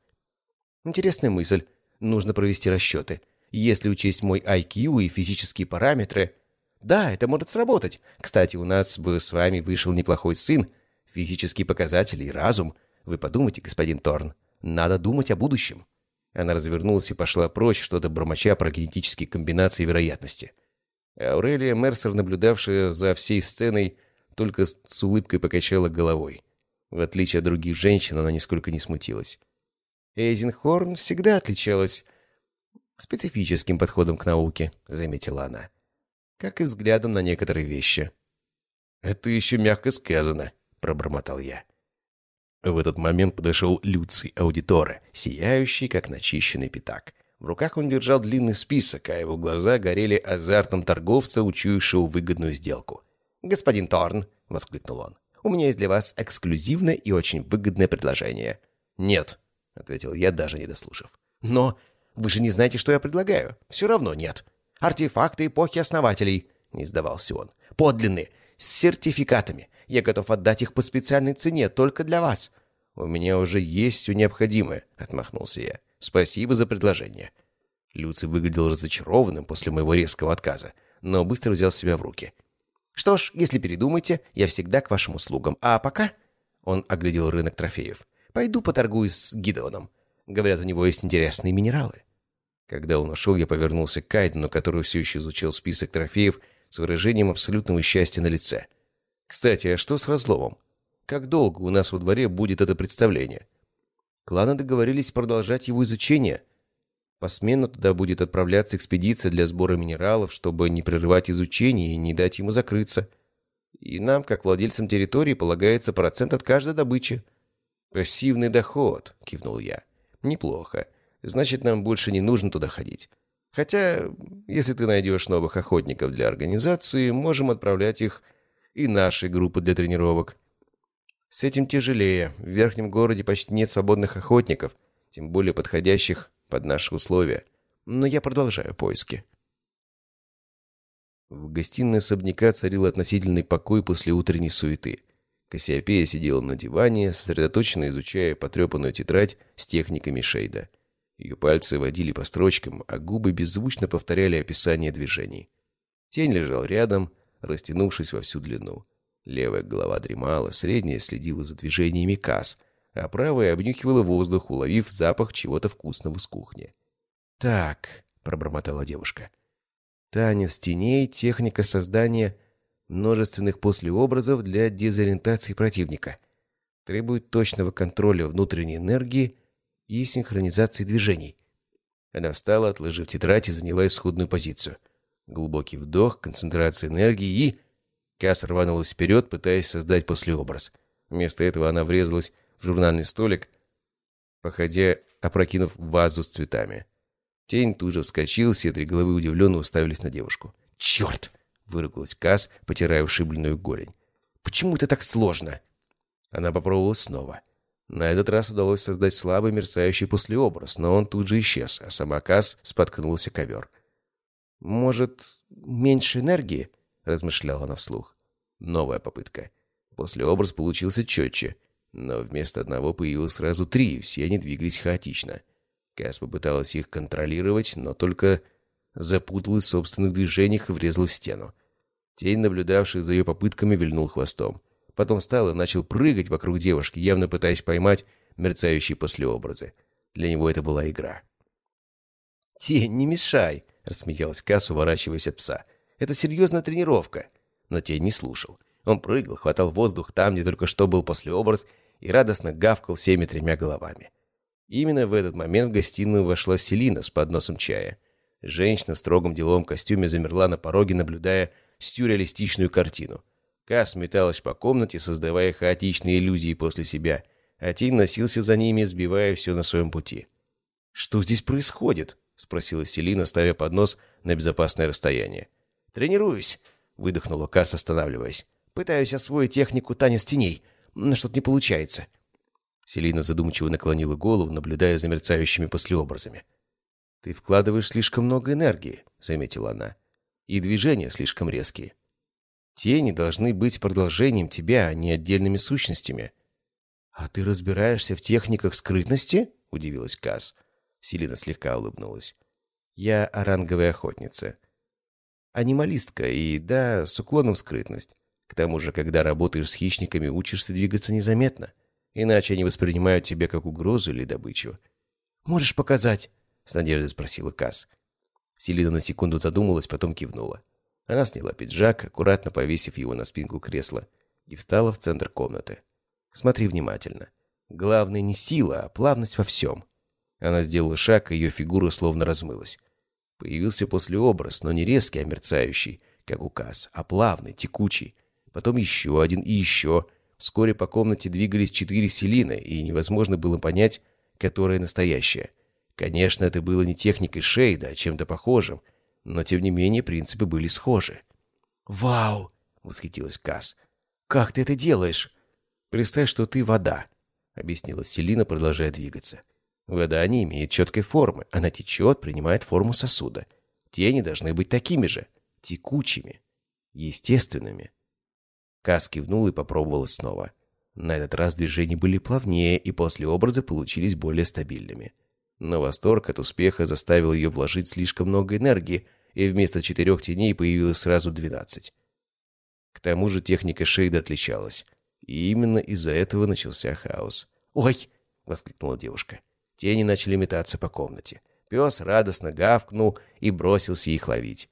Интересная мысль. Нужно провести расчеты. Если учесть мой IQ и физические параметры... Да, это может сработать. Кстати, у нас бы с вами вышел неплохой сын. Физические показатели и разум. Вы подумайте, господин Торн. Надо думать о будущем. Она развернулась и пошла прочь, что-то бормоча про генетические комбинации вероятности. Аурелия Мерсер, наблюдавшая за всей сценой, только с улыбкой покачала головой. В отличие от других женщин, она нисколько не смутилась. Эйзенхорн всегда отличалась специфическим подходом к науке, заметила она. Как и взглядом на некоторые вещи. «Это еще мягко сказано», — пробормотал я. В этот момент подошел Люций Аудиторе, сияющий, как начищенный пятак. В руках он держал длинный список, а его глаза горели азартом торговца, учуявшего выгодную сделку. «Господин Торн!» — воскликнул он. У меня есть для вас эксклюзивное и очень выгодное предложение». «Нет», — ответил я, даже не дослушав. «Но вы же не знаете, что я предлагаю. Все равно нет. Артефакты эпохи основателей», — не сдавался он. «Подлинные, с сертификатами. Я готов отдать их по специальной цене только для вас». «У меня уже есть все необходимое», — отмахнулся я. «Спасибо за предложение». Люций выглядел разочарованным после моего резкого отказа, но быстро взял себя в руки. Что ж, если передумаете, я всегда к вашим услугам. А пока...» Он оглядел рынок трофеев. «Пойду поторгуюсь с Гидеоном. Говорят, у него есть интересные минералы». Когда он ушел, я повернулся к Кайдену, который все еще изучил список трофеев с выражением абсолютного счастья на лице. «Кстати, а что с разломом? Как долго у нас во дворе будет это представление?» Кланы договорились продолжать его изучение — Посменно туда будет отправляться экспедиция для сбора минералов, чтобы не прерывать изучение и не дать ему закрыться. И нам, как владельцам территории, полагается процент от каждой добычи. «Пассивный доход», — кивнул я. «Неплохо. Значит, нам больше не нужно туда ходить. Хотя, если ты найдешь новых охотников для организации, можем отправлять их и нашей группы для тренировок. С этим тяжелее. В верхнем городе почти нет свободных охотников, тем более подходящих под наши условия, но я продолжаю поиски. В гостиной особняка царил относительный покой после утренней суеты. Кассиопея сидела на диване, сосредоточенно изучая потрепанную тетрадь с техниками Шейда. Ее пальцы водили по строчкам, а губы беззвучно повторяли описание движений. Тень лежал рядом, растянувшись во всю длину. Левая голова дремала, средняя следила за движениями Касс, а правая обнюхивала воздух, уловив запах чего-то вкусного с кухни. «Так», — пробормотала девушка. «Танец теней — техника создания множественных послеобразов для дезориентации противника. Требует точного контроля внутренней энергии и синхронизации движений». Она встала, отложив тетрадь и заняла исходную позицию. Глубокий вдох, концентрация энергии и... Касс рванулась вперед, пытаясь создать послеобраз. Вместо этого она врезалась в журнальный столик, походя, опрокинув вазу с цветами. Тень тут же вскочил, все три головы удивленно уставились на девушку. «Черт!» — выругалась Касс, потирая ушибленную голень. «Почему это так сложно?» Она попробовала снова. На этот раз удалось создать слабый мерцающий послеобраз, но он тут же исчез, а сама Касс споткнулся ковер. «Может, меньше энергии?» — размышляла она вслух. Новая попытка. Послеобраз получился четче. Но вместо одного появилось сразу три, все они двигались хаотично. Кас попыталась их контролировать, но только запуталась в собственных движениях и врезалась в стену. Тень, наблюдавший за ее попытками, вильнул хвостом. Потом встал и начал прыгать вокруг девушки, явно пытаясь поймать мерцающие послеобразы. Для него это была игра. «Тень, не мешай!» — рассмеялась Касс, уворачиваясь от пса. «Это серьезная тренировка». Но тень не слушал. Он прыгал, хватал воздух там, где только что был послеобраз, и радостно гавкал всеми тремя головами. Именно в этот момент в гостиную вошла Селина с подносом чая. Женщина в строгом деловом костюме замерла на пороге, наблюдая сюрреалистичную картину. Касс металась по комнате, создавая хаотичные иллюзии после себя, а Тин носился за ними, сбивая все на своем пути. «Что здесь происходит?» — спросила Селина, ставя поднос на безопасное расстояние. «Тренируюсь», — выдохнула Касс, останавливаясь. «Пытаюсь освоить технику танец теней, что-то не получается». Селина задумчиво наклонила голову, наблюдая за мерцающими послеобразами. «Ты вкладываешь слишком много энергии», — заметила она. «И движения слишком резкие. Тени должны быть продолжением тебя, а не отдельными сущностями». «А ты разбираешься в техниках скрытности?» — удивилась Касс. Селина слегка улыбнулась. «Я оранговая охотница. Анималистка и, да, с уклоном в скрытность. К тому же, когда работаешь с хищниками, учишься двигаться незаметно. Иначе они воспринимают тебя как угрозу или добычу. «Можешь показать?» — с надеждой спросила Касс. Селина на секунду задумалась, потом кивнула. Она сняла пиджак, аккуратно повесив его на спинку кресла, и встала в центр комнаты. «Смотри внимательно. Главное не сила, а плавность во всем». Она сделала шаг, и ее фигура словно размылась. Появился послеобраз, но не резкий, а мерцающий, как указ, а плавный, текучий. Потом еще один и еще. Вскоре по комнате двигались четыре селины, и невозможно было понять, которая настоящая. Конечно, это было не техникой Шейда, а чем-то похожим, но тем не менее принципы были схожи. «Вау!» — восхитилась Касс. «Как ты это делаешь?» «Представь, что ты вода», — объяснила Селина, продолжая двигаться. Вода не имеет четкой формы. Она течет, принимает форму сосуда. Тени должны быть такими же. Текучими. Естественными. Кас кивнул и попробовал снова. На этот раз движения были плавнее, и после образа получились более стабильными. Но восторг от успеха заставил ее вложить слишком много энергии, и вместо четырех теней появилось сразу двенадцать. К тому же техника Шейда отличалась. И именно из-за этого начался хаос. «Ой!» — воскликнула девушка. Тени начали метаться по комнате. Пес радостно гавкнул и бросился их ловить.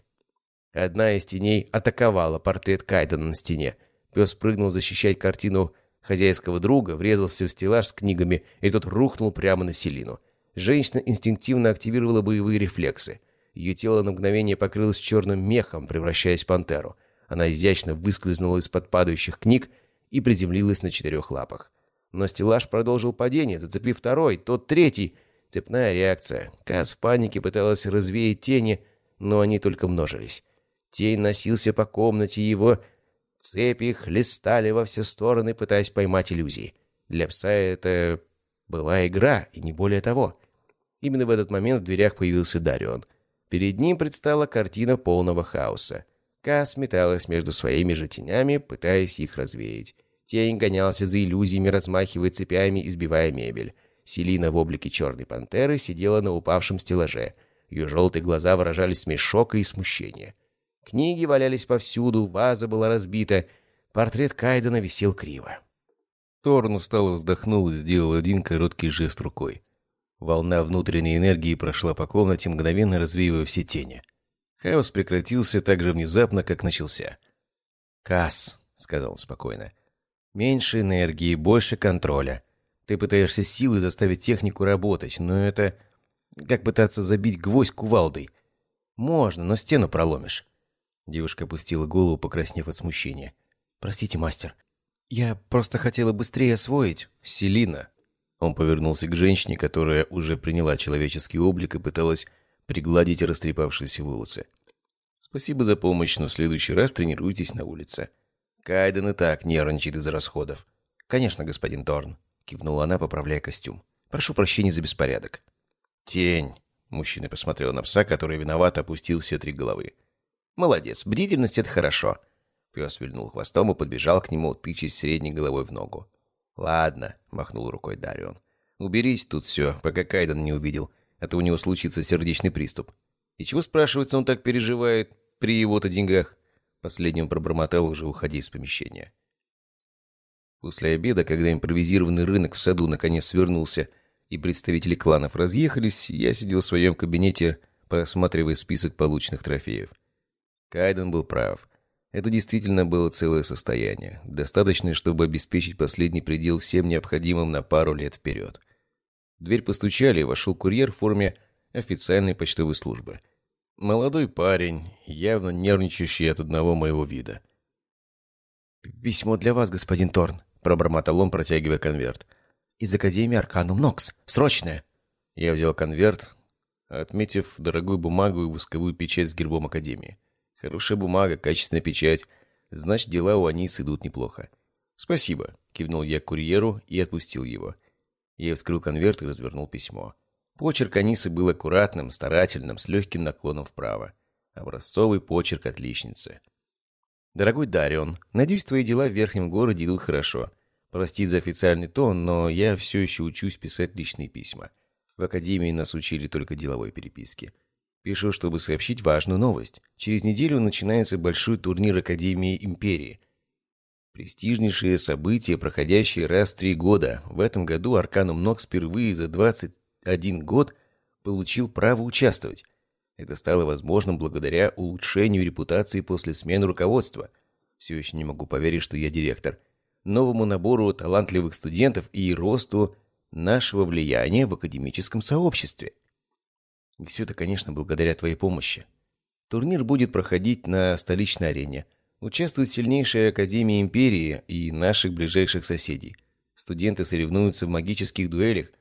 Одна из теней атаковала портрет Кайдена на стене. Пес прыгнул защищать картину хозяйского друга, врезался в стеллаж с книгами, и тот рухнул прямо на Селину. Женщина инстинктивно активировала боевые рефлексы. Ее тело на мгновение покрылось черным мехом, превращаясь в пантеру. Она изящно выскользнула из-под падающих книг и приземлилась на четырех лапах. Но стеллаж продолжил падение, зацепив второй, тот третий. Цепная реакция. Каз в панике пыталась развеять тени, но они только множились. Тень носился по комнате, его цепи хлестали во все стороны, пытаясь поймать иллюзии. Для пса это была игра, и не более того. Именно в этот момент в дверях появился Дарион. Перед ним предстала картина полного хаоса. Кас металась между своими же тенями, пытаясь их развеять. Тень гонялся за иллюзиями, размахивая цепями и сбивая мебель. Селина в облике черной пантеры сидела на упавшем стеллаже. Ее желтые глаза выражали смесь шока и смущения. Книги валялись повсюду, ваза была разбита. Портрет Кайдена висел криво.
Торн устало вздохнул и сделал один короткий жест рукой. Волна внутренней энергии прошла по комнате, мгновенно развеивая все тени. Хаос прекратился так же внезапно, как начался.
«Касс», — сказал он спокойно, — Меньше энергии, больше контроля. Ты пытаешься силой заставить технику работать, но это как пытаться забить гвоздь кувалдой. Можно, но стену проломишь. Девушка опустила голову, покраснев от смущения. «Простите, мастер. Я просто хотела быстрее освоить. Селина». Он повернулся к женщине, которая уже приняла человеческий облик и пыталась пригладить растрепавшиеся волосы. «Спасибо за помощь, но в следующий раз тренируйтесь на улице». Кайден и так нервничает из-за расходов. «Конечно, господин Торн», — кивнула она, поправляя костюм. «Прошу прощения за беспорядок». «Тень», — мужчина посмотрел на пса, который виновато опустил все три головы. «Молодец, бдительность — это хорошо». Пес вильнул хвостом и подбежал к нему, тычась средней головой в ногу. «Ладно», — махнул рукой Дарион. «Уберись тут все, пока Кайден не увидел, а то у него случится сердечный приступ. И чего, спрашивается, он так переживает при его-то деньгах?» Последним пробормотал уже уходя из помещения. После обеда, когда импровизированный рынок в саду наконец свернулся и представители кланов разъехались, я сидел в своем кабинете, просматривая список полученных трофеев. Кайден был прав. Это действительно было целое состояние, достаточное, чтобы обеспечить последний предел всем необходимым на пару лет вперед. В дверь постучали, и вошел курьер в форме официальной почтовой службы. Молодой парень, явно нервничающий от одного моего вида.
«Письмо для вас, господин Торн», — пробормотал он, протягивая конверт. «Из Академии Арканум Нокс. Срочное!»
Я взял конверт, отметив дорогую бумагу и восковую печать с гербом Академии. Хорошая бумага, качественная печать. Значит, дела у Анисы идут неплохо. «Спасибо», — кивнул я курьеру и отпустил его. Я вскрыл конверт и развернул письмо. Почерк Анисы был аккуратным, старательным, с легким наклоном вправо. Образцовый почерк отличницы. «Дорогой Дарион, надеюсь, твои дела в верхнем городе идут хорошо. Прости за официальный тон, но я все еще учусь писать личные письма. В академии нас учили только деловой переписке. Пишу, чтобы сообщить важную новость. Через неделю начинается большой турнир Академии Империи. Престижнейшее событие, проходящее раз в три года. В этом году Арканум Нокс впервые за 21 год получил право участвовать. Это стало возможным благодаря улучшению репутации после смены руководства. Все еще не могу поверить, что я директор. Новому набору талантливых студентов и росту нашего влияния в академическом сообществе. И все это, конечно, благодаря твоей помощи. Турнир будет проходить на столичной арене. Участвуют сильнейшие академии Империи и наших ближайших соседей. Студенты соревнуются в магических дуэлях,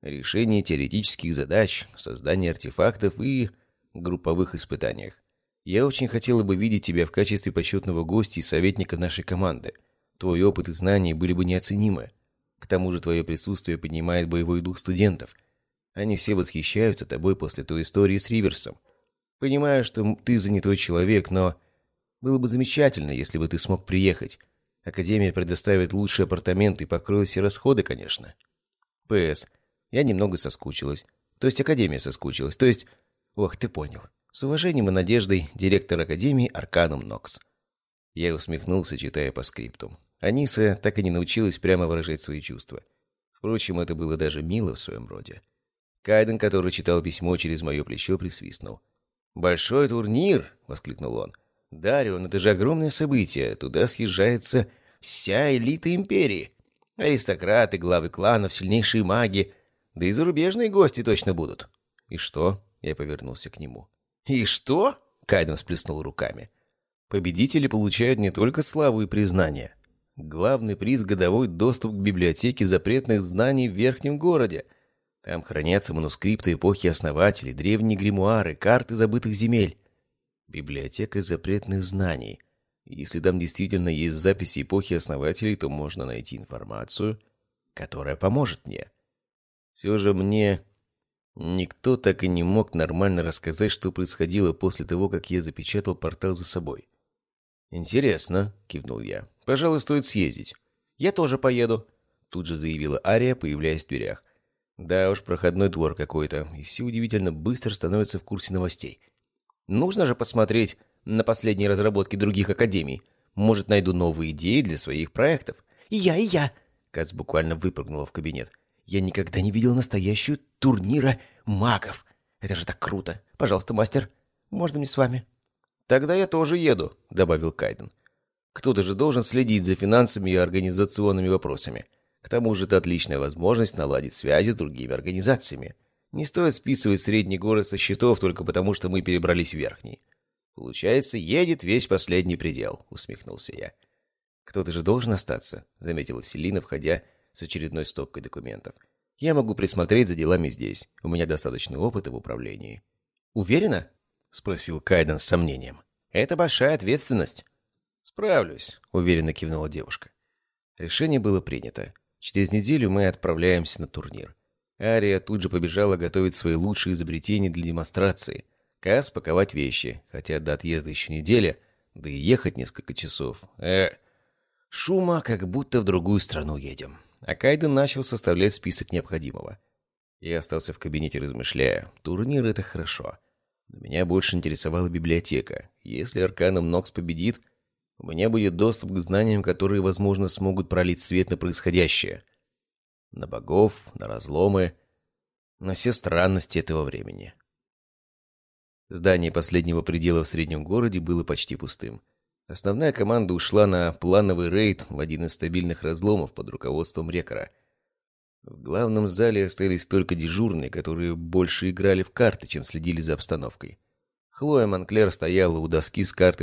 решении теоретических задач, создании артефактов и групповых испытаниях. Я очень хотела бы видеть тебя в качестве почетного гостя и советника нашей команды. Твой опыт и знания были бы неоценимы. К тому же твое присутствие поднимает боевой дух студентов – они все восхищаются тобой после той истории с Риверсом. Понимаю, что ты занятой человек, но было бы замечательно, если бы ты смог приехать. Академия предоставит лучшие апартаменты и покроет все расходы, конечно. П.С. Я немного соскучилась. То есть Академия соскучилась. То есть... Ох, ты понял. С уважением и надеждой, директор Академии Арканум Нокс. Я усмехнулся, читая постскриптум. Аниса так и не научилась прямо выражать свои чувства. Впрочем, это было даже мило в своем роде. Кайден, который читал письмо через мое плечо, присвистнул. «Большой турнир!» — воскликнул он. «Дарион, это же огромное событие. Туда съезжается вся элита Империи. Аристократы, главы кланов, сильнейшие маги. Да и зарубежные гости точно будут». «И что?» — я повернулся к нему. «И что?» — Кайден всплеснул руками. «Победители получают не только славу и признание. Главный приз — годовой доступ к библиотеке запретных знаний в Верхнем городе — там хранятся манускрипты эпохи основателей, древние гримуары, карты забытых земель. Библиотека запретных знаний. Если там действительно есть записи эпохи основателей, то можно найти информацию, которая поможет мне. Все же мне никто так и не мог нормально рассказать, что происходило после того, как я запечатал портал за собой. «Интересно», — кивнул я. «Пожалуй, стоит съездить». «Я тоже поеду», — тут же заявила Ария, появляясь в дверях. Да уж, проходной двор какой-то, и все удивительно быстро становятся в курсе новостей. Нужно же посмотреть на последние разработки других академий. Может, найду новые идеи для своих проектов. И я, и я. Кац буквально выпрыгнула в кабинет. Я никогда не видел настоящую турнира магов. Это же так круто. Пожалуйста, мастер, можно мне с вами? Тогда я тоже еду, добавил Кайден. Кто-то же должен следить за финансами и организационными вопросами. К тому же это отличная возможность наладить связи с другими организациями. Не стоит списывать средний город со счетов только потому, что мы перебрались в верхний. Получается, едет весь последний предел, усмехнулся я. Кто-то же должен остаться, заметила Селина, входя с очередной стопкой документов. Я могу присмотреть за делами здесь. У меня достаточный опыт в управлении. Уверена? спросил Кайден с сомнением. Это большая ответственность. Справлюсь, уверенно кивнула девушка. Решение было принято. Через неделю мы отправляемся на турнир. Ария тут же побежала готовить свои лучшие изобретения для демонстрации. Кас паковать вещи, хотя до отъезда еще неделя, да и ехать несколько часов. Э, шума, как будто в другую страну едем. А Кайден начал составлять список необходимого. Я остался в кабинете, размышляя. Турнир — это хорошо. Но меня больше интересовала библиотека. Если Арканом Нокс победит, у меня будет доступ к знаниям, которые, возможно, смогут пролить свет на происходящее. На богов, на разломы, на все странности этого времени. Здание последнего предела в среднем городе было почти пустым. Основная команда ушла на плановый рейд в один из стабильных разломов под руководством рекора. В главном зале остались только дежурные, которые больше играли в карты, чем следили за обстановкой. Хлоя Монклер стояла у доски с картой